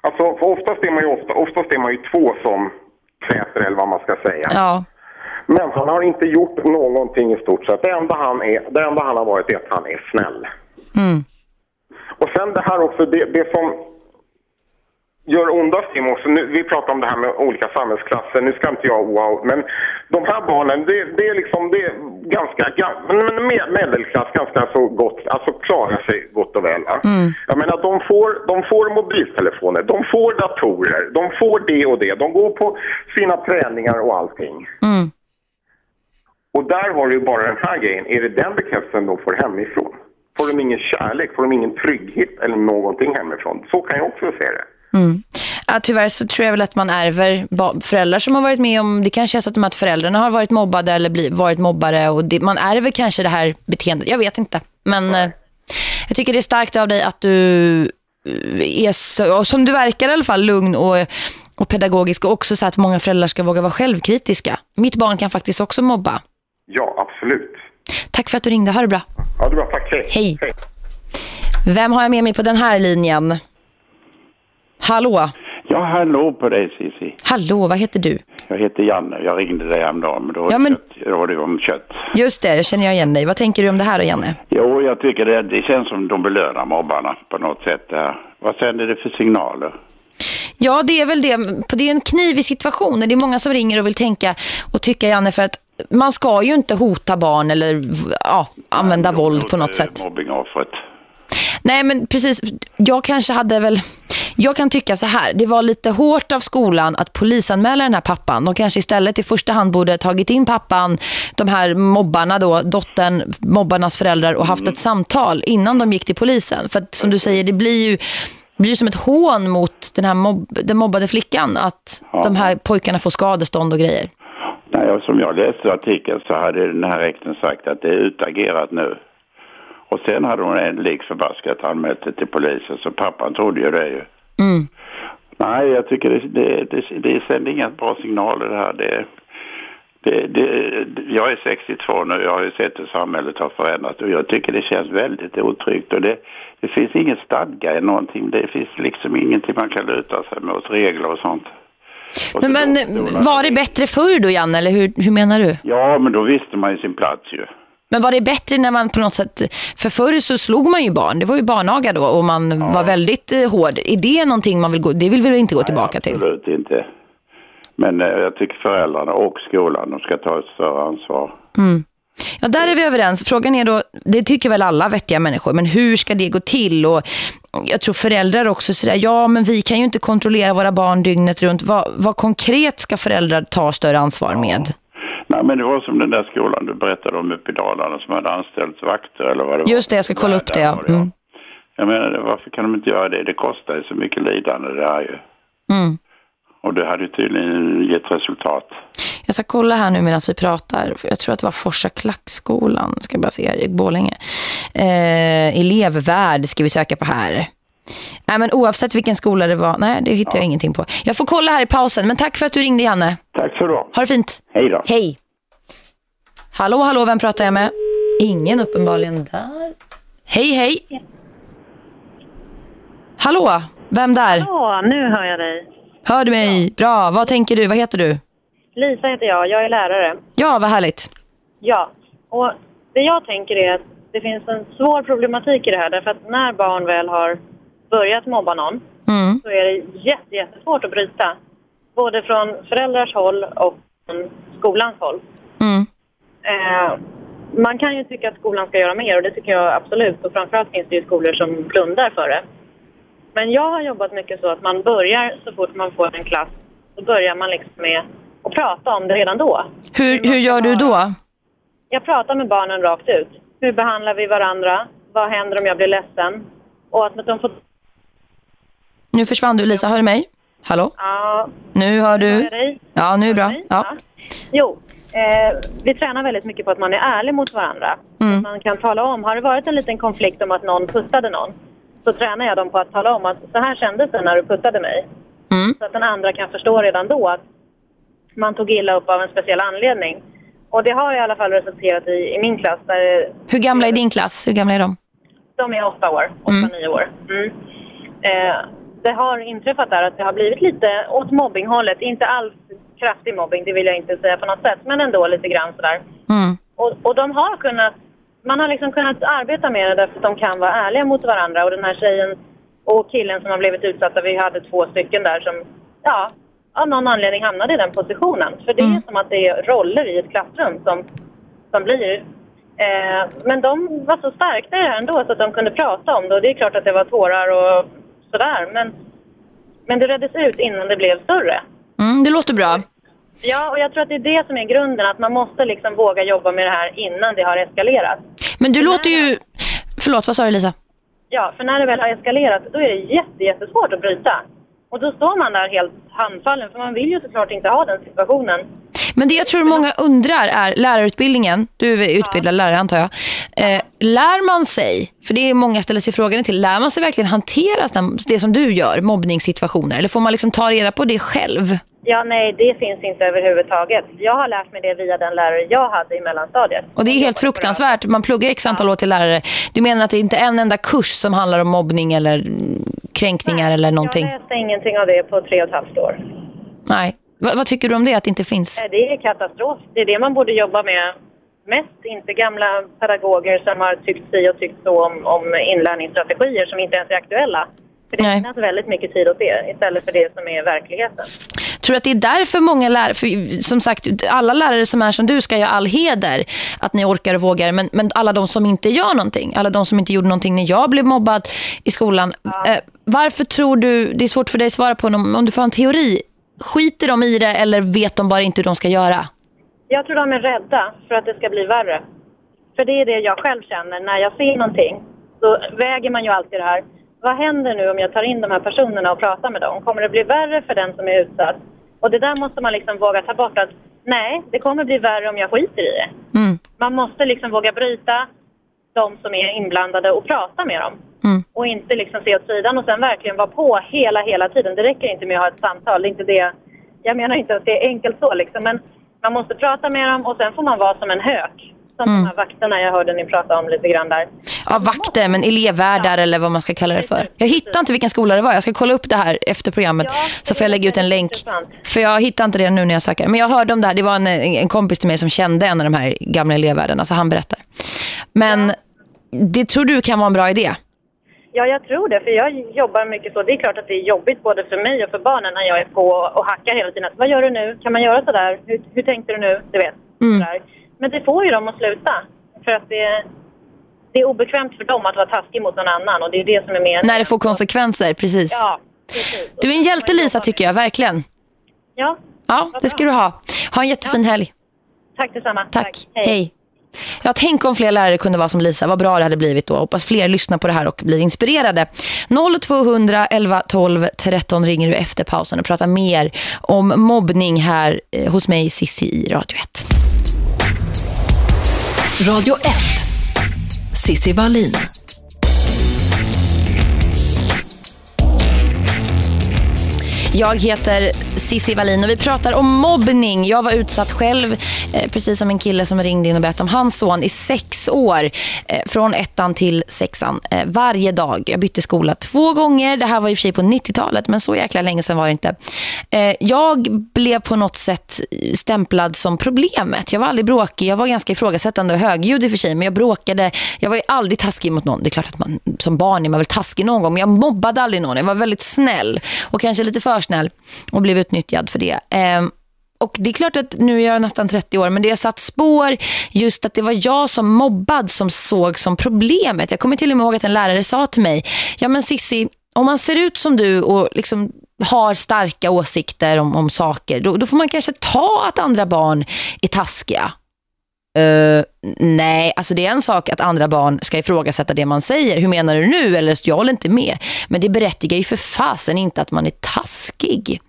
K: Alltså, för oftast är man ju, ofta, oftast är man ju två som träter eller vad man ska säga.
B: Ja.
K: Men han har inte gjort någonting i stort sett. Det enda han, är, det enda han har varit är att han är snäll.
B: Mm.
K: Och sen det här också, det, det som gör ondast också, nu, vi pratar om det här med olika samhällsklasser, nu ska inte jag wow, men de här barnen, det, det är liksom, det är ganska, ga- men men med, medelklass, ganska så gott, alltså klarar sig gott och väl. Va? Jag menar, de får, de får mobiltelefoner, de får datorer, de får det och det, de går på sina träningar och allting.
B: Mm.
K: Och där har du ju bara den här grejen. Är det den bekräftelsen de får hemifrån? Får de ingen kärlek? Får de ingen trygghet eller någonting hemifrån? Så kan jag också se det.
B: Mm. Ja, tyvärr så tror jag väl att man ärver föräldrar som har varit med om, det kanske är så att de att föräldrarna har varit mobbade eller bli, varit mobbare och det, man ärver kanske det här beteendet, jag vet inte. Men eh, jag tycker det är starkt av dig att du eh, är så, som du verkar i alla fall, lugn och, och pedagogisk och också så att många föräldrar ska våga vara självkritiska. Mitt barn kan faktiskt också mobba.
K: Ja, absolut.
B: Tack för att du ringde, ha det bra.
K: Ja, det bra. Tack. Hej.
B: Hej. Vem har jag med mig på den här linjen? Hallå?
L: Ja, hallå på dig Cissi.
B: Hallå, vad heter du?
L: Jag heter Janne. Jag ringde dig häromdagen, men då
B: Ja, men-
L: var det om kött.
B: Just det, jag känner jag igen dig. Vad tänker du om det här då, Janne?
L: Jo, jag tycker det, det känns som de belönar mobbarna på något sätt. Här. Vad sänder det för signaler?
B: Ja, det är väl det. Det är en knivig situation. Det är många som ringer och vill tänka och tycka, Janne, för att man ska ju inte hota barn eller ja, använda våld på något sätt.
L: Mobbingoffret.
B: Nej, men precis. Jag kanske hade väl... Jag kan tycka så här. Det var lite hårt av skolan att polisanmäla den här pappan. De kanske istället i första hand borde tagit in pappan, de här mobbarna då, dottern, mobbarnas föräldrar och haft ett samtal innan de gick till polisen. För att som du säger, det blir ju det blir som ett hån mot den här mobb, den mobbade flickan att de här pojkarna får skadestånd och grejer.
L: Nej, som jag läste artikeln så hade den här rektorn sagt att det är utagerat nu. Och sen hade hon en lik förbaskat anmält det till polisen, så pappan trodde ju det ju.
B: Mm.
L: Nej, jag tycker det, det, det, det sänder inga bra signaler det här. Det, det, det, jag är 62 nu, jag har ju sett hur samhället har förändrats och jag tycker det känns väldigt otryggt. Och det, det finns ingen stadga i någonting, det finns liksom ingenting man kan luta sig mot, regler och sånt. Och
B: Men, men var det bättre förr då, Janne? Eller hur, hur menar du?
L: Ja, men då visste man ju sin plats ju.
B: Men var det bättre när man på något sätt... För förr så slog man ju barn. Det var ju barnaga då och man var väldigt eh, hård. Är det någonting man vill gå... Det vill vi inte gå tillbaka till?
L: Absolut inte. Men eh, jag tycker föräldrarna och skolan, de ska ta ett större ansvar.
B: Mm. Ja, där är vi överens. Frågan är då, det tycker väl alla vettiga människor, men hur ska det gå till? Och jag tror föräldrar också säger, ja men vi kan ju inte kontrollera våra barn dygnet runt. Vad, vad konkret ska föräldrar ta större ansvar med?
L: Nej, men det var som den där skolan du berättade om uppe i Dalarna som hade anställt vakter eller vad det var.
B: Just det, jag ska kolla upp det. Ja. Mm.
L: Jag menar, varför kan de inte göra det? Det kostar ju så mycket lidande det här ju.
B: Mm.
L: Och det hade ju tydligen gett resultat.
B: Jag ska kolla här nu medan vi pratar. Jag tror att det var Forsa Klackskolan. Ska jag bara se i Borlänge. Eh, elevvärld ska vi söka på här. Nej, men oavsett vilken skola det var. Nej, det hittar jag ingenting på. Jag får kolla här i pausen. Men tack för att du ringde, Janne.
L: Tack så du
B: Ha det fint.
L: Hej då.
B: Hej. Hallå, hallå, vem pratar jag med? Ingen uppenbarligen där. Hej, hej. Hallå, vem där?
M: Ja, nu hör jag dig.
B: Hör du mig? Bra, vad tänker du? Vad heter du?
M: Lisa heter jag, jag är lärare.
B: Ja, vad härligt.
M: Ja, och det jag tänker är att det finns en svår problematik i det här. Därför att när barn väl har börjat mobba någon
B: Mm.
M: så är det jätte, jättesvårt att bryta. Både från föräldrars håll och från skolans håll.
B: Mm.
M: Eh, man kan ju tycka att skolan ska göra mer och det tycker jag absolut. Och framförallt finns det ju skolor som blundar för det. Men jag har jobbat mycket så att man börjar så fort man får en klass så börjar man liksom med att prata om det redan då.
B: Hur, hur gör du då?
M: Jag pratar med barnen rakt ut. Hur behandlar vi varandra? Vad händer om jag blir ledsen? Och att de får...
B: Nu försvann du, Lisa. Hör du mig? Hallå?
M: Ja,
B: Nu hör du. Ja, nu är det bra. Ja.
M: Jo, eh, vi tränar väldigt mycket på att man är ärlig mot varandra.
B: Mm.
M: Man kan tala om, har det varit en liten konflikt om att någon pussade någon så tränar jag dem på att tala om att så här kändes det när du pussade mig.
B: Mm.
M: Så att den andra kan förstå redan då att man tog illa upp av en speciell anledning. Och det har i alla fall resulterat i, i min klass där
B: Hur gamla är din klass? Hur gamla är de?
M: de är åtta år, åtta,
B: Mm.
M: nio år. Mm. Eh, det har inträffat där att det har blivit lite åt mobbinghållet. Inte alls kraftig mobbing, det vill jag inte säga på något sätt, men ändå lite grann sådär.
B: Mm.
M: Och, och de har kunnat, man har liksom kunnat arbeta med det därför att de kan vara ärliga mot varandra. Och den här tjejen och killen som har blivit utsatta, vi hade två stycken där som, ja, av någon anledning hamnade i den positionen. För det är som att det är roller i ett klassrum som, som blir. Eh, men de var så starka i det här ändå så att de kunde prata om det. Och det är klart att det var tårar och sådär. Men, men det reddes ut innan det blev större.
B: Mm, det låter bra.
M: Ja, och jag tror att det är det som är grunden. Att man måste liksom våga jobba med det här innan det har eskalerat.
B: Men du låter ju... Förlåt, vad sa du Lisa?
M: Ja, för när det väl har eskalerat då är det jätte, jättesvårt att bryta. Och då står man där helt handfallen för man vill ju såklart inte ha den situationen.
B: Men det jag tror många undrar är lärarutbildningen. Du är utbildad lärare antar jag. Eh, lär man sig, för det är många ställer sig frågan till, lär man sig verkligen hantera det som du gör, mobbningssituationer? Eller får man liksom ta reda på det själv?
M: Ja, nej, det finns inte överhuvudtaget. Jag har lärt mig det via den lärare jag hade i mellanstadiet.
B: Och det är helt fruktansvärt. Man pluggar x antal år till lärare. Du menar att det inte är en enda kurs som handlar om mobbning eller kränkningar eller någonting?
M: Jag läste ingenting av det på tre och ett halvt år.
B: Nej. Vad, vad tycker du om det, att det inte finns?
M: Det är katastrof. Det är det man borde jobba med mest. Inte gamla pedagoger som har tyckt si och tyckt så om, om inlärningsstrategier som inte ens är aktuella. För det ägnas väldigt mycket tid åt det istället för det som är verkligheten.
B: Tror du att det är därför många lärare, för som sagt, alla lärare som är som du ska ha all heder att ni orkar och vågar, men, men alla de som inte gör någonting, alla de som inte gjorde någonting när jag blev mobbad i skolan, eh, varför tror du, det är svårt för dig att svara på om, om du får en teori, skiter de i det eller vet de bara inte hur de ska göra?
M: Jag tror de är rädda för att det ska bli värre. För det är det jag själv känner. När jag ser någonting så väger man ju alltid det här. Vad händer nu om jag tar in de här personerna och pratar med dem? Kommer det bli värre för den som är utsatt? Och det där måste man liksom våga ta bort. att Nej, det kommer bli värre om jag skiter i det.
B: Mm.
M: Man måste liksom våga bryta de som är inblandade och prata med dem.
B: Mm.
M: Och inte liksom se åt sidan och sen verkligen vara på hela, hela tiden. Det räcker inte med att ha ett samtal. Det är inte det. Jag menar inte att det är enkelt så liksom. Men man måste prata med dem och sen får man vara som en hök. Som
B: Mm.
M: de här vakterna jag hörde ni prata om lite grann där.
B: Ja, vakter, men elevvärdar eller vad man ska kalla det för. Jag hittar inte vilken skola det var. Jag ska kolla upp det här efter programmet så får jag lägga ut en länk. För jag hittar inte det nu när jag söker. Men jag hörde om det här. Det var en, en kompis till mig som kände en av de här gamla elevvärdarna. Så han berättar. Men det tror du kan vara en bra idé?
M: Ja, jag tror det. För jag jobbar mycket så. Det är klart att det är jobbigt både för mig och för barnen när jag är på och hackar hela tiden. Vad gör du nu? Kan man göra så där? Hur, hur tänkte du nu? Du vet.
B: Mm.
M: Men det får ju dem att sluta. För att det, det är obekvämt för dem att vara taskig mot någon annan. Och det är det som är meningen.
B: När det får konsekvenser, precis.
M: Ja, precis.
B: Du är en hjälte Lisa tycker jag, verkligen.
M: Ja,
B: Ja, det ska du ha. Ha en jättefin helg.
M: tack detsamma.
B: Tack. Hej. Ja, tänk om fler lärare kunde vara som Lisa. Vad bra det hade blivit då. Hoppas fler lyssnar på det här och blir inspirerade. 0200 11 12 13 ringer du efter pausen och pratar mer om mobbning här eh, hos mig, Sissi i Radio 1.
A: Radio 1. Sissi Wallin.
B: Jag heter Cissi Wallin och vi pratar om mobbning. Jag var utsatt själv, eh, precis som en kille som ringde in och berättade om hans son i sex år. Eh, från ettan till sexan eh, varje dag. Jag bytte skola två gånger. Det här var i och för sig på 90-talet men så jäkla länge sedan var det inte. Jag blev på något sätt stämplad som problemet. Jag var aldrig bråkig. Jag var ganska ifrågasättande och högljudd i och för sig men jag bråkade. Jag var ju aldrig taskig mot någon. Det är klart att man som barn är man väl taskig någon gång men jag mobbade aldrig någon. Jag var väldigt snäll och kanske lite för snäll och blev utnyttjad för det. Ehm, och det är klart att nu är jag nästan 30 år men det har satt spår just att det var jag som mobbad som såg som problemet. Jag kommer till och med ihåg att en lärare sa till mig Ja men Sissi, om man ser ut som du och liksom har starka åsikter om, om saker då, då får man kanske ta att andra barn är taskiga. Uh, nej, alltså det är en sak att andra barn ska ifrågasätta det man säger. Hur menar du nu? Eller jag håller inte med. Men det berättigar ju för fasen inte att man är taskig.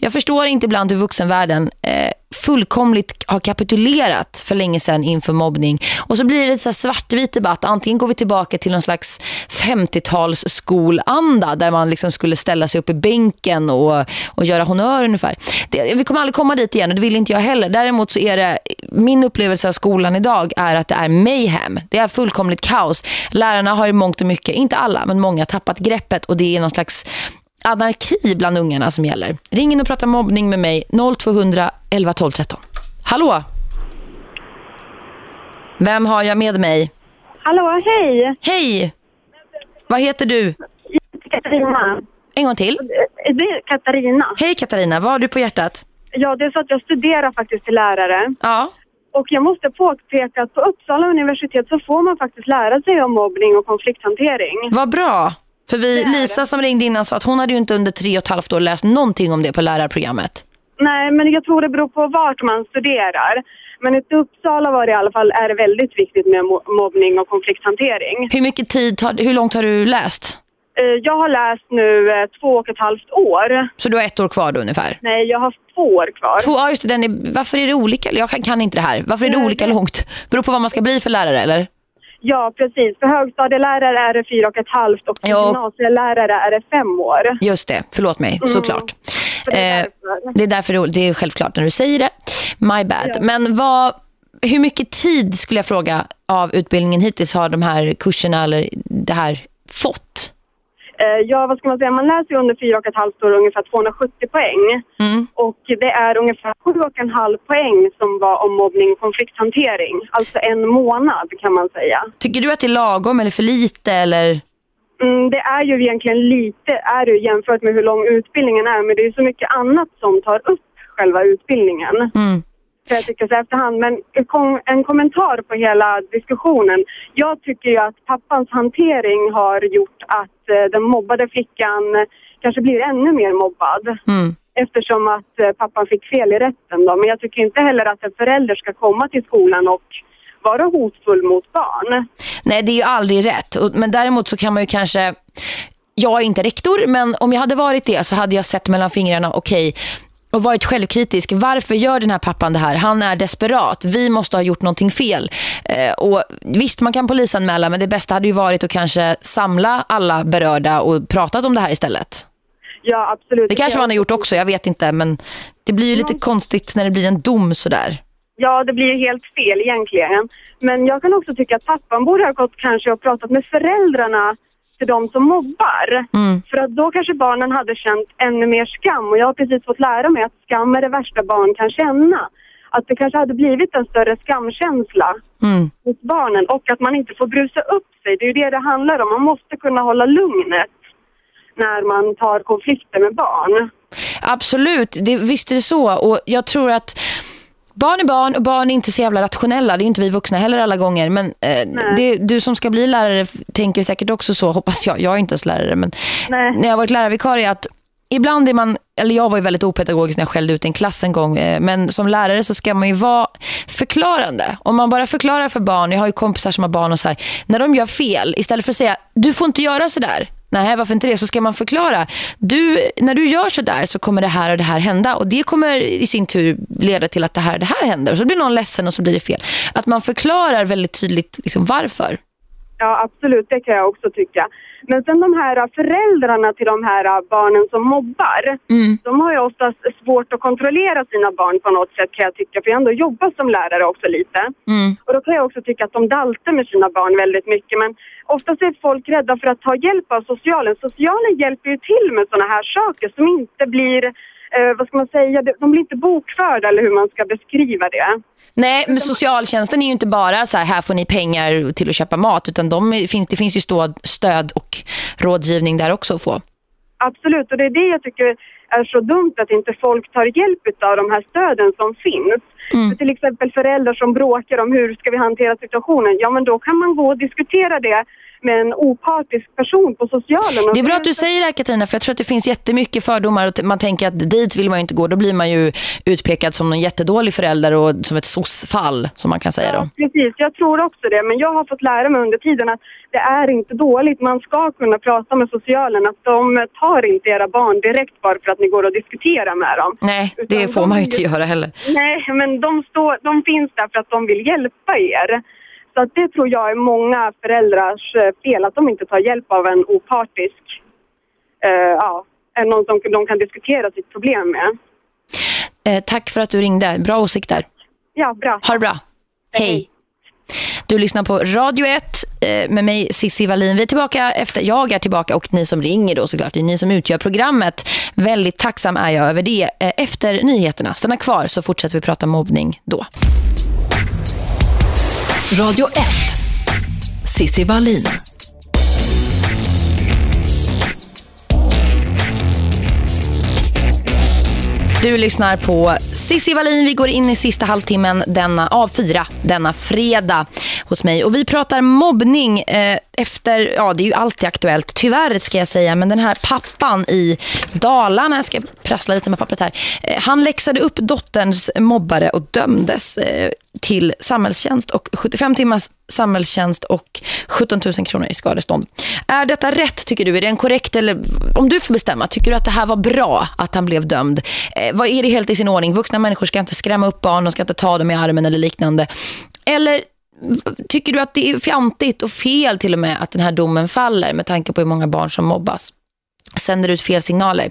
B: Jag förstår inte ibland hur vuxenvärlden eh, fullkomligt har kapitulerat för länge sedan inför mobbning. Och så blir det så svartvit debatt. Antingen går vi tillbaka till någon slags 50-tals skolanda där man liksom skulle ställa sig upp i bänken och, och göra honör ungefär. Det, vi kommer aldrig komma dit igen och det vill inte jag heller. Däremot så är det min upplevelse av skolan idag är att det är mayhem. Det är fullkomligt kaos. Lärarna har i mångt och mycket, inte alla men många tappat greppet och det är någon slags anarki bland ungarna som gäller. Ring in och prata mobbning med mig 0200 11 12 13. Hallå? Vem har jag med mig?
N: Hallå, hej!
B: Hej! Vad heter du?
N: Katarina.
B: En gång till.
N: Det är Katarina.
B: Hej Katarina, vad har du på hjärtat?
N: Ja, det är så att jag studerar faktiskt till lärare.
B: Ja.
N: Och jag måste påpeka att på Uppsala universitet så får man faktiskt lära sig om mobbning och konflikthantering.
B: Vad bra! För vi, Lisa som ringde innan sa att hon hade ju inte under tre och ett halvt år läst någonting om det på lärarprogrammet.
N: Nej, men jag tror det beror på vart man studerar. Men i Uppsala var det i alla fall är det väldigt viktigt med mo- mobbning och konflikthantering.
B: Hur mycket tid, hur långt har du läst?
N: Eh, Jag har läst nu eh, två och ett halvt år.
B: Så du har ett år kvar då ungefär?
N: Nej, jag har två år kvar.
B: Två, ja, just det, den är, varför är det olika? Jag kan, kan inte det här. Varför är det
N: Nej,
B: olika
N: det-
B: långt? Beror på vad man ska bli för lärare, eller?
N: Ja, precis. För högstadielärare är det fyra och ett halvt och
B: Ja.
N: gymnasielärare är det fem år.
B: Just det, förlåt mig,
N: Mm.
B: såklart.
N: det är
B: Eh, det är därför det är självklart när du säger det. My bad.
N: Ja.
B: Men vad, hur mycket tid skulle jag fråga av utbildningen hittills har de här kurserna eller det här fått?
N: Eh, Ja, vad ska man säga? Man läser ju under fyra och ett halvt år ungefär 270 poäng.
B: Mm.
N: Och det är ungefär sju och en halv poäng som var om mobbning och konflikthantering. Alltså en månad kan man säga.
B: Tycker du att det är lagom eller för lite eller?
N: Mm, det är ju egentligen lite är det jämfört med hur lång utbildningen är. Men det är så mycket annat som tar upp själva utbildningen.
B: Mm.
N: Så jag tycker så efterhand. Men en kom- en kommentar på hela diskussionen. Jag tycker ju att pappans hantering har gjort att eh, den mobbade flickan kanske blir ännu mer mobbad.
B: Mm.
N: Eftersom att eh, pappan fick fel i rätten då. Men jag tycker inte heller att en förälder ska komma till skolan och vara hotfull mot barn.
B: Nej, det är ju aldrig rätt. Men däremot så kan man ju kanske... Jag är inte rektor, men om jag hade varit det så hade jag sett mellan fingrarna, okej, och varit självkritisk. Varför gör den här pappan det här? Han är desperat. Vi måste ha gjort någonting fel. Eh, och visst, man kan polisanmäla, men det bästa hade ju varit att kanske samla alla berörda och pratat om det här istället.
N: Ja, absolut.
B: Det kanske man har gjort också, jag vet inte. Men det blir ju lite konstigt när det blir en dom sådär.
N: Ja, det blir ju helt fel egentligen. Men jag kan också tycka att pappan borde ha gått kanske och pratat med föräldrarna till de som mobbar.
B: Mm.
N: För att då kanske barnen hade känt ännu mer skam. Och jag har precis fått lära mig att skam är det värsta barn kan känna. Att det kanske hade blivit en större skamkänsla
B: Mm.
N: hos barnen och att man inte får brusa upp sig. Det är ju det det handlar om. Man måste kunna hålla lugnet när man tar konflikter med barn.
B: Absolut, det, visst är det så. Och jag tror att barn är barn och barn är inte så jävla rationella. Det är inte vi vuxna heller alla gånger. Men eh, det, du som ska bli lärare tänker säkert också så, hoppas jag. Jag är inte ens lärare, men
N: Nej.
B: när jag har varit lärarvikarie att ibland är man, eller jag var ju väldigt opedagogisk när jag skällde ut en klass en gång, eh, men som lärare så ska man ju vara förklarande. Om man bara förklarar för barn, jag har ju kompisar som har barn och så här, när de gör fel, istället för att säga, du får inte göra så där. Nej, varför inte det? Så ska man förklara. Du, när du gör så där så kommer det här och det här hända. Och det kommer i sin tur leda till att det här och det här händer. Och så blir någon ledsen och så blir det fel. Att man förklarar väldigt tydligt liksom varför.
N: Ja, absolut. Det kan jag också tycka. Men sen de här föräldrarna till de här barnen som mobbar, de har ju oftast svårt att kontrollera sina barn på något sätt kan jag tycka. För jag ändå jobbat som lärare också lite. Och då kan jag också tycka att de daltar med sina barn väldigt mycket. Men oftast är folk rädda för att ta hjälp av socialen. Socialen hjälper ju till med sådana här saker som inte blir, eh, vad ska man säga, de blir inte bokförda eller hur man ska beskriva det.
B: Nej, men socialtjänsten är ju inte bara så här, här får ni pengar till att köpa mat, utan de det finns ju stöd, och rådgivning där också att få.
N: Absolut, och det är det jag tycker är så dumt att inte folk tar hjälp av de här stöden som finns. För till exempel föräldrar som bråkar om hur ska vi hantera situationen. Ja, men då kan man gå och diskutera det med en opartisk person på socialen.
B: Det är bra att du säger det här Katarina, för jag tror att det finns jättemycket fördomar och man tänker att dit vill man ju inte gå. Då blir man ju utpekad som en jättedålig förälder och som ett sossfall som man kan säga då.
N: Precis, jag tror också det. Men jag har fått lära mig under tiden att det är inte dåligt. Man ska kunna prata med socialen att de tar inte era barn direkt bara för att ni går och diskuterar med dem.
B: Nej, det får man ju inte göra heller.
N: Nej, men de, står, de finns där för att de vill hjälpa er. Så det tror jag är många föräldrars eh, fel, att de inte tar hjälp av en opartisk, eh, ja, någon som de kan diskutera sitt problem med.
B: Eh, tack för att du ringde. Bra åsikter.
N: Ja, bra.
B: Ha det bra. Hej. Du lyssnar på Radio 1 eh, med mig Sissi Wallin. Vi är tillbaka efter, jag är tillbaka och ni som ringer då såklart, det är ni som utgör programmet. Väldigt tacksam är jag över det. Eh, Efter nyheterna, stanna kvar så fortsätter vi prata mobbning då.
A: Radio 1. Sissi Wallin.
B: Du lyssnar på Sissi Wallin. Vi går in i sista halvtimmen denna av fyra denna fredag hos mig. Och vi pratar mobbning eh, efter, ja det är ju alltid aktuellt. Tyvärr ska jag säga, men den här pappan i Dalarna, jag ska prassla lite med pappret här. Eh, han läxade upp dotterns mobbare och dömdes eh, till samhällstjänst och 75 timmars samhällstjänst och 17 000 kronor i skadestånd. Är detta rätt tycker du? Är det en korrekt eller om du får bestämma, tycker du att det här var bra att han blev dömd? Eh, vad är det helt i sin ordning? Vuxna människor ska inte skrämma upp barn, de ska inte ta dem i armen eller liknande. Eller tycker du att det är fjantigt och fel till och med att den här domen faller med tanke på hur många barn som mobbas? Sänder ut fel signaler.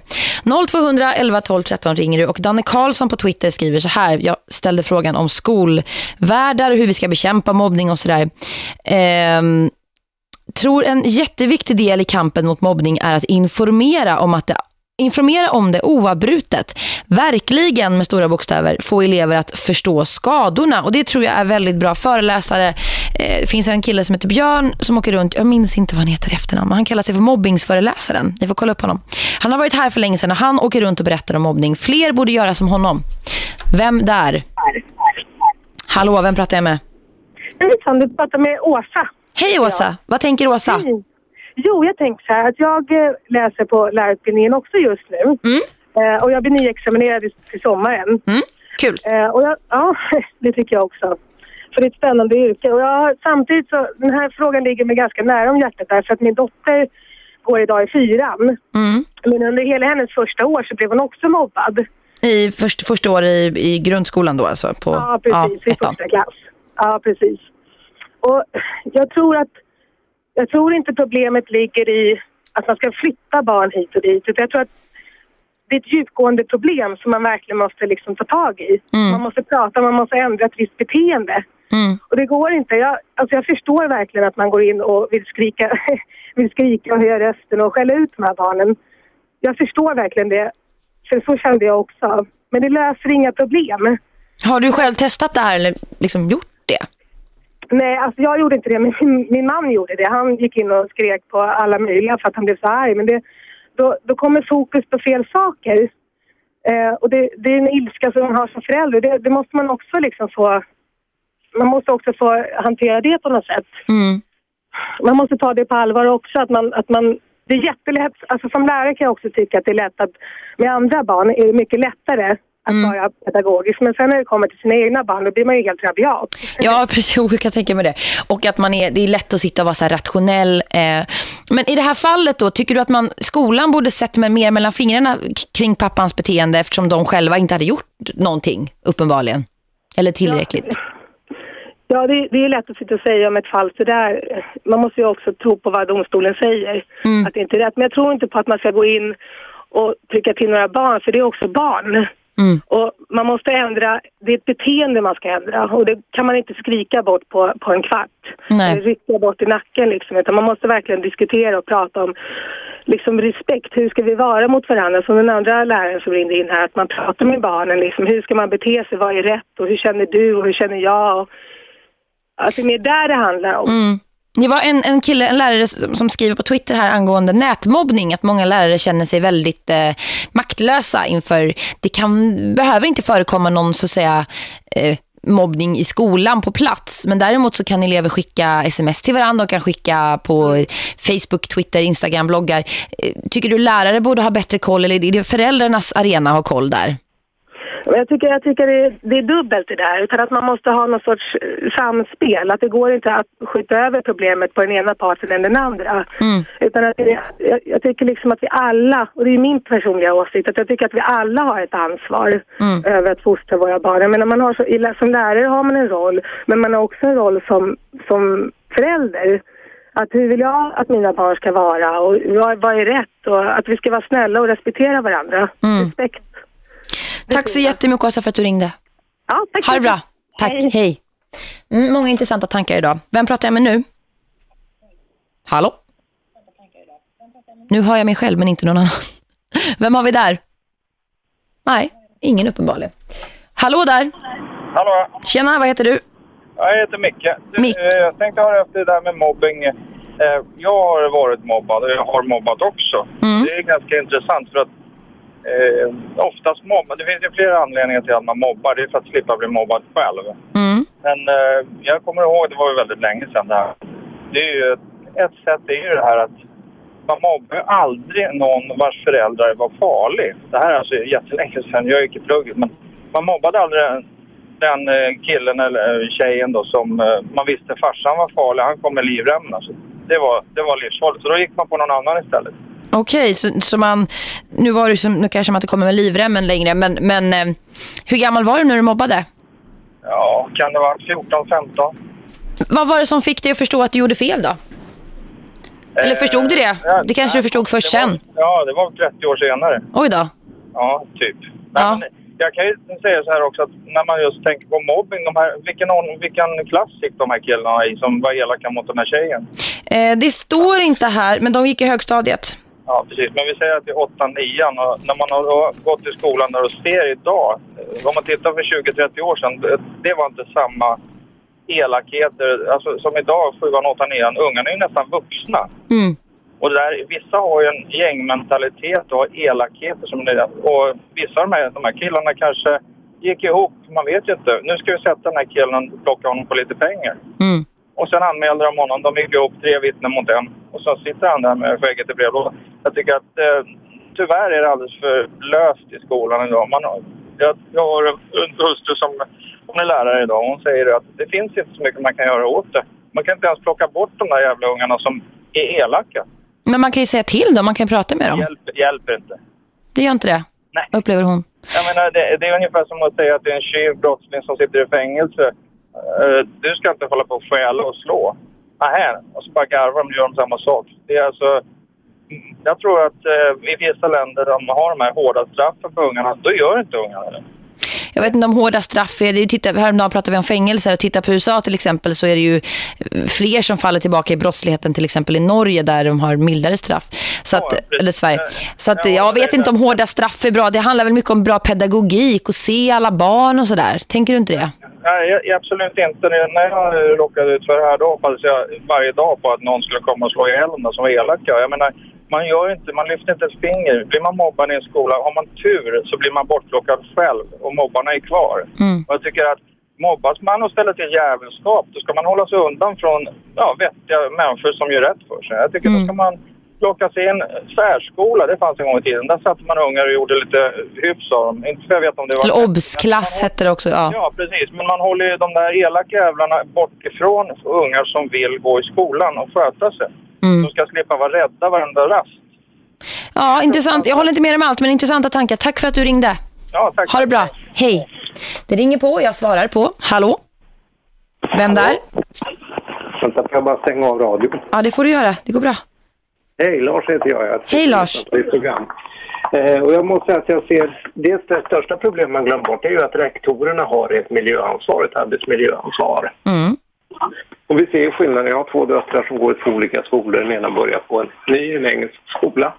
B: 0200 11 12 13 ringer du och Danne Karlsson på Twitter skriver så här. Jag ställde frågan om skolvärdar, hur vi ska bekämpa mobbning och sådär. Ehm, tror en jätteviktig del i kampen mot mobbning är att informera om att det informera om det oavbrutet. Verkligen med stora bokstäver få elever att förstå skadorna och det tror jag är väldigt bra föreläsare. Eh, Det finns en kille som heter Björn som åker runt, jag minns inte vad han heter efternamn, men han kallar sig för mobbingsföreläsaren. Ni får kolla upp honom. Han har varit här för länge sedan och han åker runt och berättar om mobbning. Fler borde göra som honom. Vem där? Hallå, vem pratar jag med?
O: Hejsan, du pratar med Åsa.
B: Hej Åsa, vad tänker Åsa?
O: Hej. Jo, jag tänker så här att jag eh, läser på lärarutbildningen också just nu. Eh, och jag blir nyexaminerad till sommaren.
B: Kul.
O: Eh, och jag, ja, <laughs> det tycker jag också. För det är ett spännande yrke. Och jag samtidigt så, den här frågan ligger mig ganska nära om hjärtat därför att min dotter går idag i fyran. Men under hela hennes första år så blev hon också mobbad.
B: I först, första år i, i grundskolan då alltså? På,
O: Ja, precis. I
B: ettan.
O: första klass. Ja, precis. Och jag tror att jag tror inte problemet ligger i att man ska flytta barn hit och dit. Jag tror att det är ett djupgående problem som man verkligen måste liksom ta tag i. Man måste prata, man måste ändra ett visst beteende. Och det går inte. Jag, alltså jag förstår verkligen att man går in och vill skrika, <laughs> vill skrika och höja rösten och skälla ut de här barnen. Jag förstår verkligen det. För så kände jag också. Men det löser inga problem.
B: Har du själv testat det här eller liksom gjort det?
O: Nej, alltså jag gjorde inte det, men min, min man gjorde det. Han gick in och skrek på alla möjliga för att han blev så arg. Men det, då, då kommer fokus på fel saker. Eh, och det, det är en ilska som man har som förälder. Det, det måste man också liksom få... Man måste också få hantera det på något sätt. Man måste ta det på allvar också. Att man, att man, det är jättelätt, alltså som lärare kan jag också tycka att det är lätt att med andra barn är det mycket lättare att vara pedagogisk. Men sen när det kommer till sina egna barn då blir man ju helt rabiat.
B: Ja, precis. <laughs> Jag kan tänka mig det. Och att man är, det är lätt att sitta och vara så rationell. Eh. Men i det här fallet då, tycker du att man, skolan borde sett mer mellan fingrarna kring pappans beteende eftersom de själva inte hade gjort någonting, uppenbarligen? Eller tillräckligt?
O: Ja, det, det är lätt att sitta och säga om ett fall sådär. Man måste ju också tro på vad domstolen säger.
B: Mm.
O: Att det inte är rätt. Men jag tror inte på att man ska gå in och trycka till några barn, för det är också barn.
B: Mm.
O: Och man måste ändra, det är ett beteende man ska ändra och det kan man inte skrika bort på, på en kvart.
B: Nej.
O: Eller rycka bort i nacken liksom, utan man måste verkligen diskutera och prata om liksom respekt. Hur ska vi vara mot varandra? Som den andra läraren som ringde in här, att man pratar med barnen liksom. Hur ska man bete sig? Vad är rätt? Och hur känner du? Och hur känner jag? Och, att det är mer där det handlar om.
B: Mm. Det var en, en kille, en lärare som skriver på Twitter här angående nätmobbning att många lärare känner sig väldigt eh, maktlösa inför det kan behöver inte förekomma någon så att säga eh, mobbning i skolan på plats men däremot så kan elever skicka sms till varandra och kan skicka på Facebook, Twitter, Instagram, bloggar. Eh, tycker du lärare borde ha bättre koll eller är det föräldrarnas arena att ha koll där?
O: Men Jag tycker, jag tycker det, är, det är dubbelt det där, utan att man måste ha någon sorts eh, samspel. Att det går inte att skjuta över problemet på den ena parten än den andra. Utan att det, jag, jag tycker liksom att vi alla, och det är min personliga åsikt, att jag tycker att vi alla har ett ansvar över att fostra våra barn. Menar, man har så, som lärare har man en roll, men man har också en roll som, som förälder. Att hur vill jag att mina barn ska vara och vad, är rätt och att vi ska vara snälla och respektera varandra. Respekt.
B: Tack så jättemycket Åsa för att du ringde.
O: Ja, tack.
B: Ha det bra. Tack, hej. Mm, många intressanta tankar idag. Vem pratar jag med nu? Hallå? Nu hör jag mig själv men inte någon annan. <laughs> Vem har vi där? Nej, ingen uppenbarligen. Hallå där.
P: Hallå,
B: Tjena, vad heter du?
P: jag heter Micke. Du, eh, Jag tänkte höra efter det där med mobbing. Eh, Jag har varit mobbad och jag har mobbat också. Det är ganska intressant för att eh, oftast mobbar, det finns ju flera anledningar till att man mobbar. Det är för att slippa bli mobbad själv. Men eh, jag kommer ihåg, det var ju väldigt länge sedan det här. Det är ju, ett sätt är ju det här att man mobbar ju aldrig någon vars föräldrar var farlig. Det här är alltså jättelänge sedan, jag gick i plugget. Men man mobbade aldrig den, eh, killen eller tjejen då som eh, man visste farsan var farlig. Han kom med livremmen. Alltså. Det, var, det var livsfarligt. Så då gick man på någon annan istället.
B: Okej, så, så man... Nu var det som, nu kanske man inte kommer med livremmen längre, men, men eh, hur gammal var du när du mobbade?
P: Ja, kan det vara 14, 15?
B: Vad var det som fick dig att förstå att du gjorde fel då? Eller förstod du det?
P: ja,
B: Det kanske du förstod först sen.
P: Ja, det var 30 år senare.
B: Oj då.
P: Ja, typ. Men jag kan ju säga så här också att när man just tänker på mobbing, de här, vilken, vilken klass gick de här killarna i som var elaka mot den här tjejen?
B: Eh, det står inte här, men de gick i högstadiet.
P: Ja, precis. Men vi säger att det är 8 9 och när man har gått i skolan där och ser idag, eh, om man tittar för 20-30 år sedan, det, var inte samma elakheter. Alltså som idag, 7 8 9 ungarna är ju nästan vuxna.
B: Mm.
P: Och där, vissa har ju en gängmentalitet och elakheter som det Och vissa av de här, de här killarna kanske gick ihop, man vet ju inte. Nu ska vi sätta den här killen och plocka honom på lite pengar.
B: Mm.
P: Och sen anmälde de honom. De gick ihop tre vittnen mot en. Och så sitter han där med skägget i brevlådan. Jag tycker att eh, tyvärr är det alldeles för löst i skolan idag. Man har, jag, jag har en hustru som hon är lärare idag. Hon säger att det finns inte så mycket man kan göra åt det. Man kan inte ens plocka bort de där jävla ungarna som är elaka.
B: Men man kan ju säga till dem, man kan prata med dem.
P: Hjälper, hjälper inte.
B: Det gör inte det,
P: Nej.
B: upplever hon.
P: Jag menar, det, det är ungefär som att säga att det är en tjuv brottsling som sitter i fängelse. Eh, du ska inte hålla på och stjäla och slå. Nähä, och så bara garvar de och gör de samma sak. Det är alltså... mm, Jag tror att eh, i vissa länder de har de här hårda straffen för ungarna, då gör inte ungarna det.
B: Jag vet inte om hårda straff är det. Titta, häromdagen pratade vi om fängelser. Titta på USA till exempel så är det ju eh, fler som faller tillbaka i brottsligheten till exempel i Norge där de har mildare straff. Så att, eller Sverige. Så att, jag vet inte om hårda straff är bra. Det handlar väl mycket om bra pedagogik och se alla barn och sådär. Tänker du inte det?
P: Nej, absolut inte. När jag råkade ut för det här då hoppades jag varje dag på att någon skulle komma och slå ihjäl dem som var elaka. Jag menar, man gör inte, man lyfter inte ett finger. Blir man mobbad i en skola, har man tur så blir man bortplockad själv och mobbarna är kvar. Och jag tycker att mobbas man och ställer till jävelskap, då ska man hålla sig undan från ja, vettiga människor som gör rätt för sig. Jag tycker då ska man plockas in. Särskola, det fanns en gång i tiden. Där satte man ungar och gjorde lite hyfs av dem. Inte för jag vet om det var...
B: Eller obsklass hette det också. Ja.
P: Ja, precis. Men man håller ju de där elaka jävlarna bort ifrån ungar som vill gå i skolan och sköta sig.
B: Mm.
P: De ska slippa vara rädda varenda rast.
B: ja, intressant. Jag håller inte med om allt men intressanta tankar. Tack för att du ringde.
P: Ja, tack.
B: Ha det bra. Hej. Det ringer på, jag svarar på. Hallå? Vem där?
Q: Vänta, får jag bara stänga av radion?
B: Ja, det får du göra. Det går bra.
Q: Hej, Lars heter jag. jag
B: Hej, Lars.
Q: Eh, och jag måste säga att jag ser, dels det största problemet man glömmer bort är ju att rektorerna har ett miljöansvar, ett arbetsmiljöansvar.
B: Mm.
Q: Och vi ser skillnaden. Jag har två döttrar som går i två olika skolor. Den ena börjar på en ny, en engelsk skola.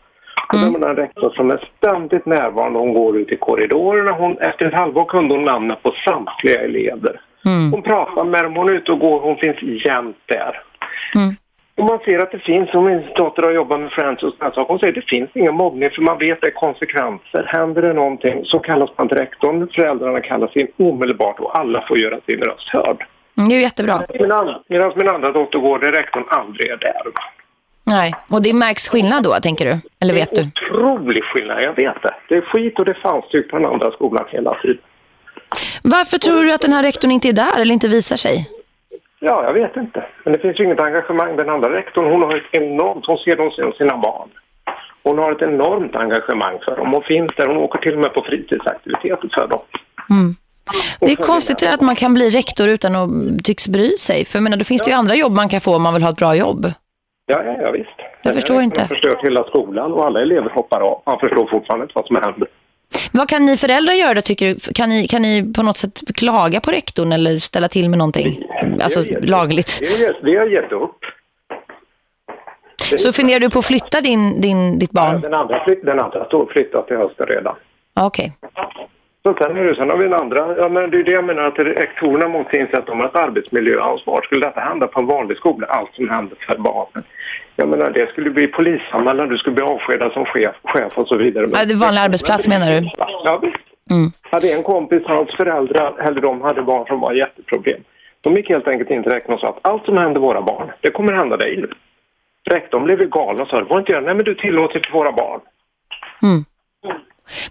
Q: Och mm. där har en rektor som är ständigt närvarande. Hon går ut i korridorerna. Hon, efter ett halvår kunde hon namnet på samtliga elever.
B: Mm.
Q: Hon pratar med dem, hon är ute och går, hon finns jämt där.
B: Mm.
Q: Och man ser att det finns, som min dotter har jobbat med Friends och sådana hon säger att det finns ingen mobbning för man vet att det är konsekvenser. Händer det någonting så kallas man till rektorn, föräldrarna kallas in omedelbart och alla får göra sin röst hörd.
B: Mm, det är jättebra.
Q: Medan min andra dotter går där rektorn aldrig är där.
B: Nej, och det märks skillnad då, tänker du? Eller vet du?
Q: Otrolig skillnad, jag vet det. Det är skit och det fanns typ på den andra skolan hela tiden.
B: Varför tror du att den här rektorn inte är där eller inte visar sig?
Q: Ja, jag vet inte. Men det finns ju inget engagemang. Den andra rektorn, hon har ett enormt, hon ser dem som sina barn. Hon har ett enormt engagemang för dem. Hon finns där, hon åker till och med på fritidsaktiviteter för dem.
B: Mm. Det är konstigt att man kan bli rektor utan att tycks bry sig. För jag menar, då finns det ju andra jobb man kan få om man vill ha ett bra jobb.
Q: Ja, ja, ja visst.
B: Jag förstår inte.
Q: Man förstört hela skolan och alla elever hoppar av. Man förstår fortfarande inte vad som händer.
B: Vad kan ni föräldrar göra då, tycker du? Kan ni, kan ni på något sätt klaga på rektorn eller ställa till med någonting? Alltså
Q: gett,
B: lagligt.
Q: Vi har, gett upp.
B: Så funderar du på att flytta din, din, ditt barn?
Q: Den andra, flytt, den andra står flyttat till hösten redan.
B: Okej.
Q: Okay. Så sen, är det, sen har vi en andra, ja men det är det jag menar att rektorerna måste inse att de har ett arbetsmiljöansvar. Skulle detta hända på en vanlig skola, allt som händer för barnen. Jag menar det skulle bli polisanmälan, du skulle bli avskedad som chef, chef och så vidare.
B: Ja, det är vanlig arbetsplats menar du?
Q: Ja visst.
B: Mm.
Q: Hade en kompis, hans föräldrar, eller de hade barn som var jätteproblem. De gick helt enkelt in till rektorn och sa att allt som händer våra barn, det kommer hända dig nu. Rektorn blev galen och sa, får inte göra, nej men du tillåter för våra barn.
B: Mm.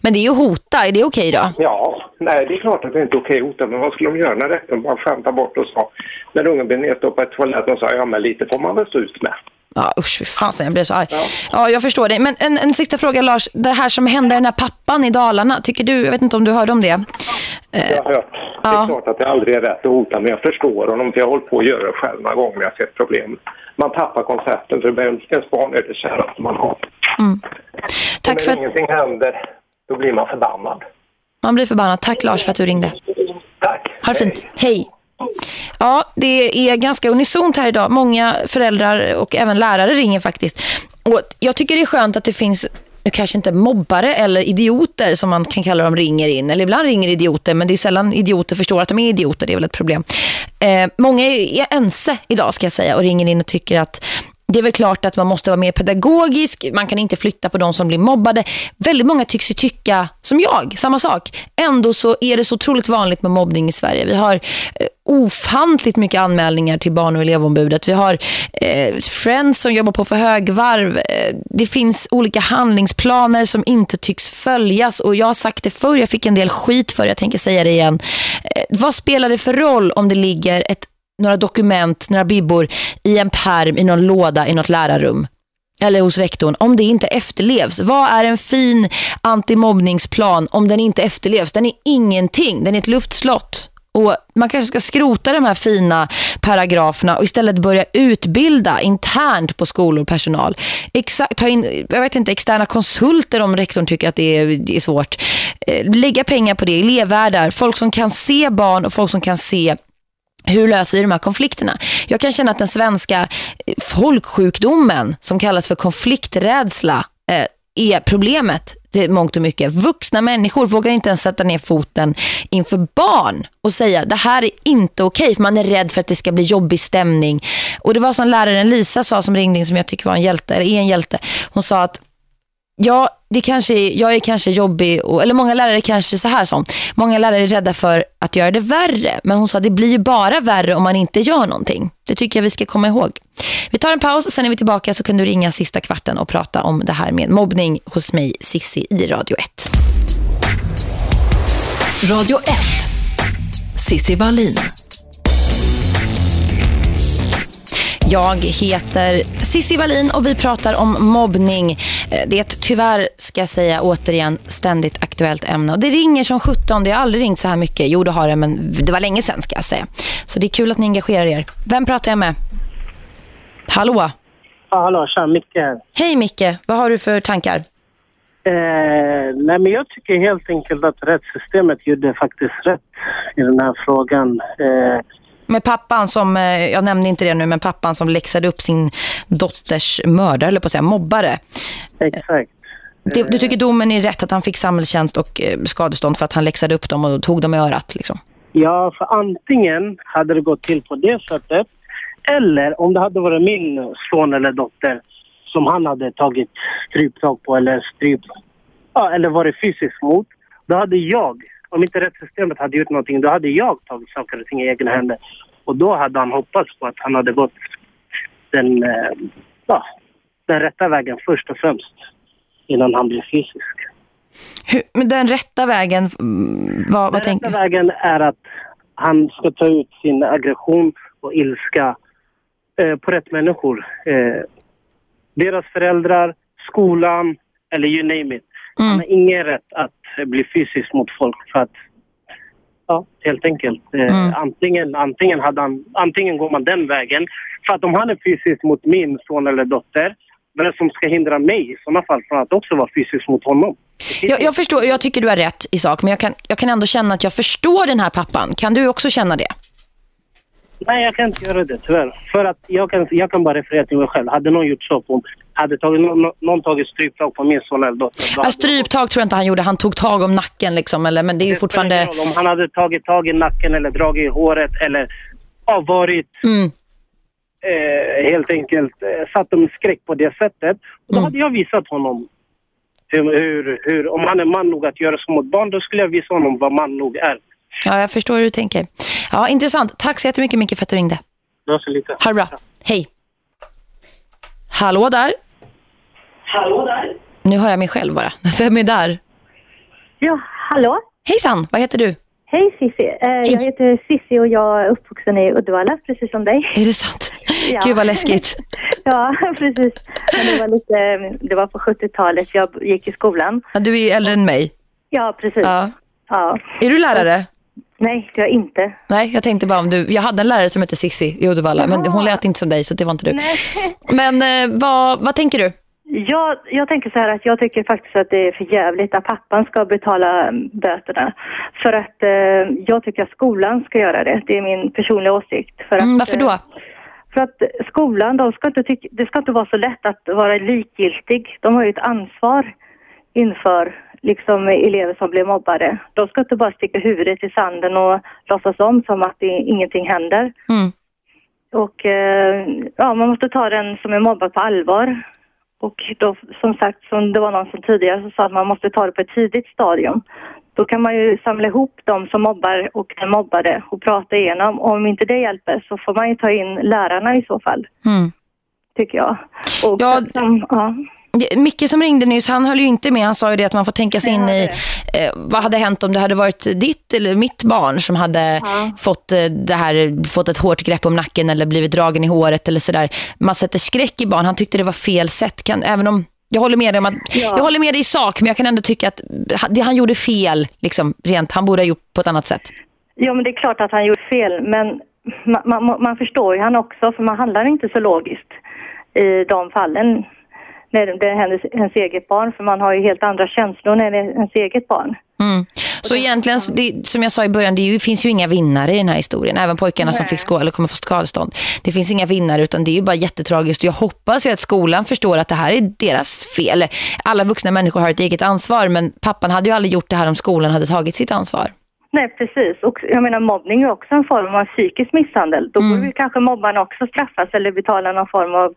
B: Men det är ju hota, är det okej då?
Q: Ja, nej det är klart att det inte är okej hota, men vad skulle de göra när rektorn bara skämtade bort och sa, när ungen blev nedstoppad i toaletten och sa, ja men lite får man väl stå ut med.
B: Ja, usch, fy fan, jag blev så arg. Ja. ja, jag förstår det. Men en, en sista fråga, Lars. Det här som hände den här pappan i Dalarna, tycker du, jag vet inte om du hörde om det?
Q: Jag har hört. Det är klart att det aldrig är rätt att hota, men jag förstår honom. För jag har hållit på att göra det själv några gånger. Jag har sett problem. Man tappar koncepten, för ens barn är det käraste man har.
B: Mm. Tack
Q: när
B: för
Q: ingenting händer, då blir man förbannad.
B: Man blir förbannad. Tack Lars för att du ringde.
Q: Tack.
B: Ha det fint. Hej. Ja, det är ganska unisont här idag. Många föräldrar och även lärare ringer faktiskt. Och jag tycker det är skönt att det finns nu kanske inte mobbare eller idioter som man kan kalla dem ringer in. Eller ibland ringer idioter, men det är sällan idioter förstår att de är idioter. Det är väl ett problem. Eh, många är ense idag ska jag säga och ringer in och tycker att det är väl klart att man måste vara mer pedagogisk. Man kan inte flytta på de som blir mobbade. Väldigt många tycks ju tycka som jag, samma sak. Ändå så är det så otroligt vanligt med mobbning i Sverige. Vi har eh, ofantligt mycket anmälningar till barn- och elevombudet. Vi har eh, friends som jobbar på för högvarv. Eh, det finns olika handlingsplaner som inte tycks följas. Och jag har sagt det förr, jag fick en del skit för jag tänker säga det igen. Eh, vad spelar det för roll om det ligger ett några dokument, några bibbor i en perm i någon låda i något lärarrum eller hos rektorn om det inte efterlevs. Vad är en fin antimobbningsplan om den inte efterlevs? Den är ingenting. Den är ett luftslott. Och man kanske ska skrota de här fina paragraferna och istället börja utbilda internt på skolor och personal. Exakt, ta in, jag vet inte, externa konsulter om rektorn tycker att det är, det är svårt. Eh, lägga pengar på det, elevvärdar, folk som kan se barn och folk som kan se hur löser vi de här konflikterna? Jag kan känna att den svenska eh, folksjukdomen som kallas för konflikträdsla eh, är problemet till mångt och mycket. Vuxna människor vågar inte ens sätta ner foten inför barn och säga det här är inte okej för man är rädd för att det ska bli jobbig stämning. Och det var som läraren Lisa sa som ringde in som jag tycker var en hjälte, eller är en hjälte. Hon sa att ja, det kanske, är, jag är kanske jobbig, och, eller många lärare kanske så här som. Många lärare är rädda för att göra det värre. Men hon sa att det blir ju bara värre om man inte gör någonting. Det tycker jag vi ska komma ihåg. Vi tar en paus, sen är vi tillbaka så kan du ringa sista kvarten och prata om det här med mobbning hos mig, Sissi, i Radio 1.
A: Radio 1. Sissi Wallin.
B: Jag heter Sissi Wallin och vi pratar om mobbning. Eh, Det är ett tyvärr, ska jag säga återigen, ständigt aktuellt ämne. Och det ringer som 17, det har aldrig ringt så här mycket. Jo, det har det, men det var länge sedan ska jag säga. Så det är kul att ni engagerar er. Vem pratar jag med? Hallå?
R: Ja, hallå, tja, Micke här.
B: Hej Micke, vad har du för tankar?
R: Eh, nej, men jag tycker helt enkelt att rättssystemet gjorde faktiskt rätt i den här frågan. Eh,
B: Med pappan som, eh, jag nämnde inte det nu, men pappan som läxade upp sin dotters mördare, eller på att säga mobbare.
R: Exakt.
B: Det, du tycker domen är rätt att han fick samhällstjänst och eh, skadestånd för att han läxade upp dem och tog dem i örat liksom?
R: ja, för antingen hade det gått till på det sättet eller om det hade varit min son eller dotter som han hade tagit stryptag på eller stryp, ja, eller varit fysisk mot. Då hade jag, om inte rättssystemet hade gjort någonting, då hade jag tagit saker och ting i egna händer. Och då hade han hoppats på att han hade gått den, eh, ja, den rätta vägen först och främst innan han blev fysisk.
B: Hur, men den rätta vägen, mm, vad, vad
R: Den
B: tänker
R: rätta vägen är att han ska ta ut sin aggression och ilska eh, på rätt människor. Eh, deras föräldrar, skolan eller you name it. Han har ingen rätt att eh, bli fysisk mot folk för att Ja, helt enkelt. Eh,
B: Mm.
R: antingen, antingen, hade han, antingen går man den vägen. För att om han är fysisk mot min son eller dotter, vad det som ska hindra mig i sådana fall från att också vara fysisk mot honom?
B: Jag, jag förstår, jag tycker du har rätt i sak, men jag kan, jag kan ändå känna att jag förstår den här pappan. Kan du också känna det?
R: Nej, jag kan inte göra det tyvärr. För att jag kan, jag kan bara referera till mig själv. Hade någon gjort så på hade tagit, någon, någon tagit stryptag på min son eller dotter.
B: Ja, stryptag tror jag inte han gjorde. Han tog tag om nacken liksom, eller, men det är ju
R: Det
B: fortfarande...
R: Om han hade tagit tag i nacken eller dragit i håret eller ja, varit
B: Mm.
R: eh, helt enkelt eh, satt dem i skräck på det sättet. Och då
B: Mm.
R: hade jag visat honom hur, hur, hur, om han är man nog att göra så mot barn, då skulle jag visa honom vad man nog är.
B: Ja, jag förstår hur du tänker. Ja, intressant. Tack så jättemycket Micke för att du ringde. Ha det bra. Hej. Hallå där.
S: Hallå där.
B: Nu hör jag mig själv bara. <laughs> Vem är där?
S: Ja, hallå?
B: Hejsan, vad heter du?
S: Hej Cissi. Eh, Jag heter Cissi och jag är uppvuxen i Uddevalla, precis som dig.
B: Är det sant?
S: Ja.
B: Gud vad läskigt. <laughs>
S: Ja, precis. Men det var, lite, det var på 70-talet jag gick i skolan.
B: Ja, du är ju äldre än mig.
S: Ja, precis.
B: Ja.
S: Ja.
B: Är du lärare?
S: Nej, det är jag inte.
B: Nej, jag tänkte bara om du... Jag hade en lärare som hette Sissi i Uddevalla, men hon lät inte som dig så det var inte du.
S: Nej. <laughs>
B: Men eh, vad, vad tänker du?
S: Jag, jag tänker så här att jag tycker faktiskt att det är för jävligt att pappan ska betala mm, böterna. För att eh, jag tycker att skolan ska göra det. Det är min personliga åsikt. För att,
B: Mm, varför då?
S: eh, För att skolan, de ska inte tycka, det ska inte vara så lätt att vara likgiltig. De har ju ett ansvar inför liksom, elever som blir mobbade. De ska inte bara sticka huvudet i sanden och låtsas om som att det, ingenting händer.
B: Mm.
S: Och eh, ja, man måste ta den som är mobbad på allvar. Och då, som sagt, som det var någon som tidigare som sa att man måste ta det på ett tidigt stadium. Då kan man ju samla ihop de som mobbar och den mobbade och prata igenom. Och om inte det hjälper så får man ju ta in lärarna i så fall,
B: Mm.
S: tycker jag. Och
B: Ja,
S: som, ja.
B: Micke som ringde nyss, han höll ju inte med. Han sa ju det att man får tänka sig in i eh, vad hade hänt om det hade varit ditt eller mitt barn som hade fått, eh, det här, fått ett hårt grepp om nacken eller blivit dragen i håret eller sådär. Man sätter skräck i barn. Han tyckte det var fel sätt. Kan, även om jag håller med dig om att,
S: Ja.
B: jag håller med dig i sak, men jag kan ändå tycka att han- det han gjorde fel, liksom, rent. Han borde ha gjort på ett annat sätt.
S: Ja, men det är klart att han gjort fel, men man, man, man förstår ju han också, för man handlar inte så logiskt i de fallen när det hennes, ens eget barn, för man har ju helt andra känslor när det är ens eget barn.
B: Mm. Så egentligen, det, som jag sa i början, det ju, finns ju inga vinnare i den här historien. Även pojkarna som
S: Nej.
B: fick skå, eller kommer få skadestånd. Det finns inga vinnare utan det är ju bara jättetragiskt. Jag hoppas ju att skolan förstår att det här är deras fel. Alla vuxna människor har ett eget ansvar men pappan hade ju aldrig gjort det här om skolan hade tagit sitt ansvar.
S: Nej, precis. Och jag menar, mobbning är också en form av psykisk misshandel. Då borde ju kanske mobbarna också straffas eller betala någon form av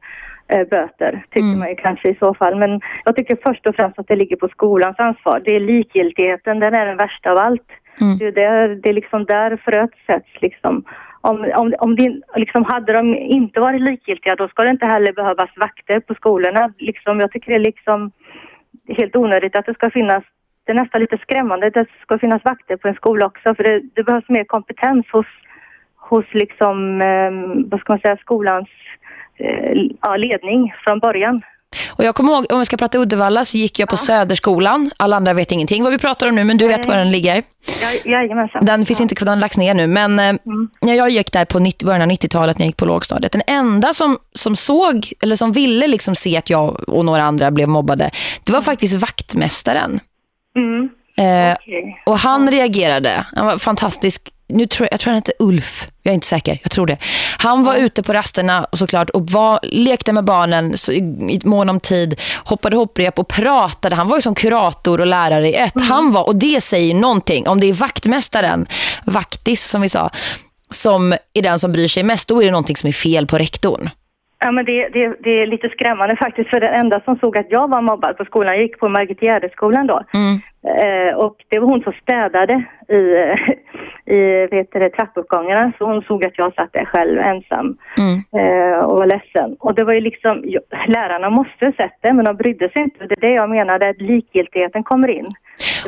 S: böter, tycker man ju kanske i så fall. Men jag tycker först och främst att det ligger på skolans ansvar. Det är likgiltigheten, den är den värsta av allt. Det, är där, det är liksom där fröet sätts liksom. Om, om, om det, liksom hade de inte varit likgiltiga då ska det inte heller behövas vakter på skolorna. Liksom, jag tycker det är liksom helt onödigt att det ska finnas det är nästan lite skrämmande att det ska finnas vakter på en skola också för det, det behövs mer kompetens hos, hos liksom, eh, vad ska man säga, skolans eh, ja, ledning från början.
B: Och jag kommer ihåg, om vi ska prata Uddevalla så gick jag på Söderskolan. Alla andra vet ingenting vad vi pratar om nu, men du vet var den ligger.
S: Ja, jajamensan.
B: Den finns inte kvar, den lagts ner nu. Men eh, när jag gick där på 90, början av 90-talet när jag gick på lågstadiet. Den enda som, som såg, eller som ville liksom se att jag och några andra blev mobbade, det var faktiskt vaktmästaren.
S: Mm.
B: Eh, Och han reagerade. Han var fantastisk. Nu tror jag, jag tror han hette Ulf. Jag är inte säker, jag tror det. Han var ute på rasterna och såklart och var, lekte med barnen så, i, i mån om tid, hoppade hopprep och pratade. Han var ju som kurator och lärare i ett. Han var, och det säger någonting. Om det är vaktmästaren, vaktis som vi sa, som är den som bryr sig mest, då är det någonting som är fel på rektorn.
S: Ja, men det, det, det är lite skrämmande faktiskt. För den enda som såg att jag var mobbad på skolan, jag gick på Margit Gärdeskolan då. Eh, och det var hon som städade i, <laughs> i vet det, trappuppgångarna. Så hon såg att jag satt där själv ensam eh, och var ledsen. Och det var ju liksom, lärarna måste ha sett det, men de brydde sig inte. Det är det jag menade, att likgiltigheten kommer in.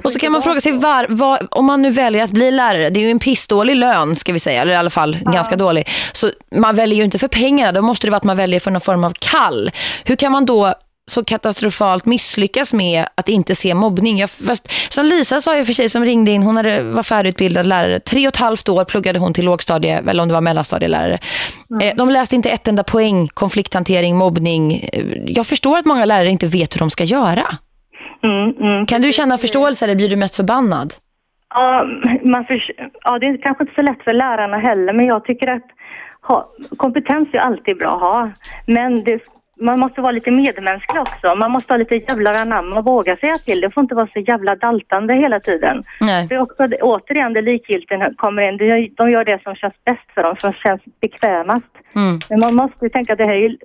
B: Och så kan man fråga sig var, var, om man nu väljer att bli lärare, det är ju en pissdålig lön ska vi säga, eller i alla fall ganska dålig. Så man väljer ju inte för pengarna, då måste det vara att man väljer för någon form av kall. Hur kan man då så katastrofalt misslyckas med att inte se mobbning? Jag, fast, som Lisa sa ju för sig som ringde in, hon hade, var färdigutbildad lärare. Tre och ett halvt år pluggade hon till lågstadie, eller om det var mellanstadielärare. Eh, De läste inte ett enda poäng, konflikthantering, mobbning. Eh, Jag förstår att många lärare inte vet hur de ska göra. Kan du känna förståelse eller blir du mest förbannad?
S: Ja, man förs- ja, det är kanske inte så lätt för lärarna heller, men jag tycker att ha, kompetens är alltid bra att ha. Men det, man måste vara lite medmänsklig också. Man måste ha lite jävlar anamma och våga säga till. Det får inte vara så jävla daltande hela tiden.
B: Nej.
S: Det är också, återigen, det likgiltigheten kommer in. De gör, de gör det som känns bäst för dem, som känns bekvämast.
B: Mm.
S: Men man måste tänka att det här är,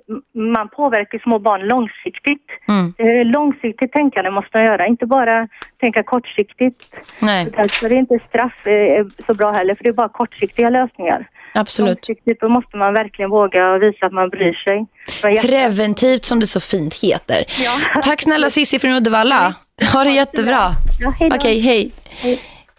S: man påverkar små barn långsiktigt.
B: Mm.
S: Det är långsiktigt tänkande måste man göra, inte bara tänka kortsiktigt.
B: Nej.
S: Därför är inte straff eh, så bra heller, för det är bara kortsiktiga lösningar.
B: Absolut.
S: Långsiktigt då måste man verkligen våga visa att man bryr sig.
B: Preventivt som det så fint heter. Tack snälla Sissi från Uddevalla. Ha det jättebra.
S: Ja, hej.
B: Okej, hej.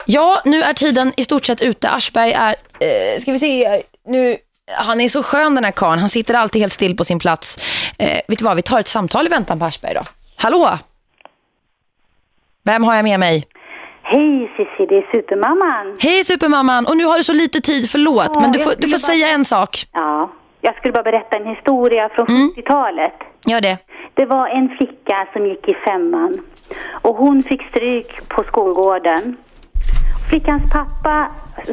B: Ja, nu är tiden i stort sett ute. Aschberg är, eh, ska vi se, nu, han är så skön den här karln. Han sitter alltid helt still på sin plats. Eh, vet du vad, vi tar ett samtal i väntan på Aschberg då. Hallå? Vem har jag med mig?
T: Hej Cissi, det är Supermamman.
B: Hej supermamman, och nu har du så lite tid, förlåt.
T: Ja,
B: men du får, du får
T: bara-
B: säga en sak.
T: Ja, jag skulle bara berätta en historia från
B: Mm.
T: 70-talet.
B: Gör det.
T: Det var en flicka som gick i femman och hon fick stryk på skolgården. Flickans pappa,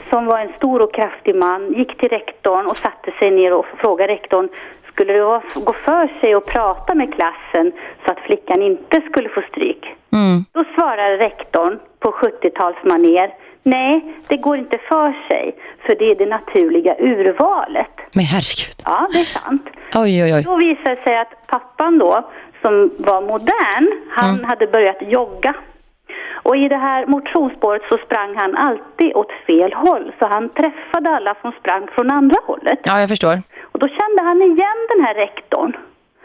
T: som var en stor och kraftig man, gick till rektorn och satte sig ner och frågade rektorn skulle det gå för sig att prata med klassen så att flickan inte skulle få stryk.
B: Mm.
T: Då svarade rektorn på 70-talsmanér Nej, det går inte för sig, för det är det naturliga urvalet.
B: Men herregud.
T: Ja, det är sant.
B: Oj, oj, oj.
T: Då visade det sig att pappan då, som var modern, han hade börjat jogga. Och i det här motionsspåret så sprang han alltid åt fel håll, så han träffade alla som sprang från andra hållet.
B: Ja, jag förstår.
T: Och då kände han igen den här rektorn.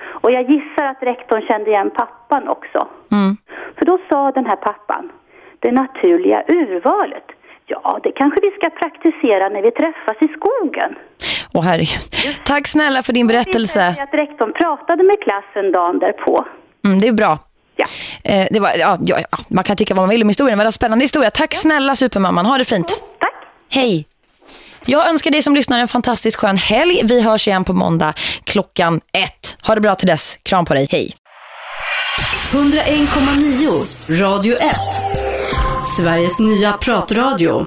T: Och jag gissar att rektorn kände igen pappan också.
B: Mm.
T: För då sa den här pappan, det naturliga urvalet, ja det kanske vi ska praktisera när vi träffas i skogen.
B: Åh herregud. Tack snälla för din berättelse.
T: att rektorn pratade med klassen dagen därpå.
B: Mm, det är bra.
T: Ja.
B: Eh, det var, ja, ja, ja, man kan tycka vad man vill om historien, men det var en spännande historia. Tack snälla supermamman, ha det fint.
T: tack.
B: Hej. Jag önskar dig som lyssnar en fantastiskt skön helg. Vi hörs igen på måndag klockan ett. Ha det bra till dess. Kram på dig. Hej.
A: 101,9 Radio 1. Sveriges nya pratradio.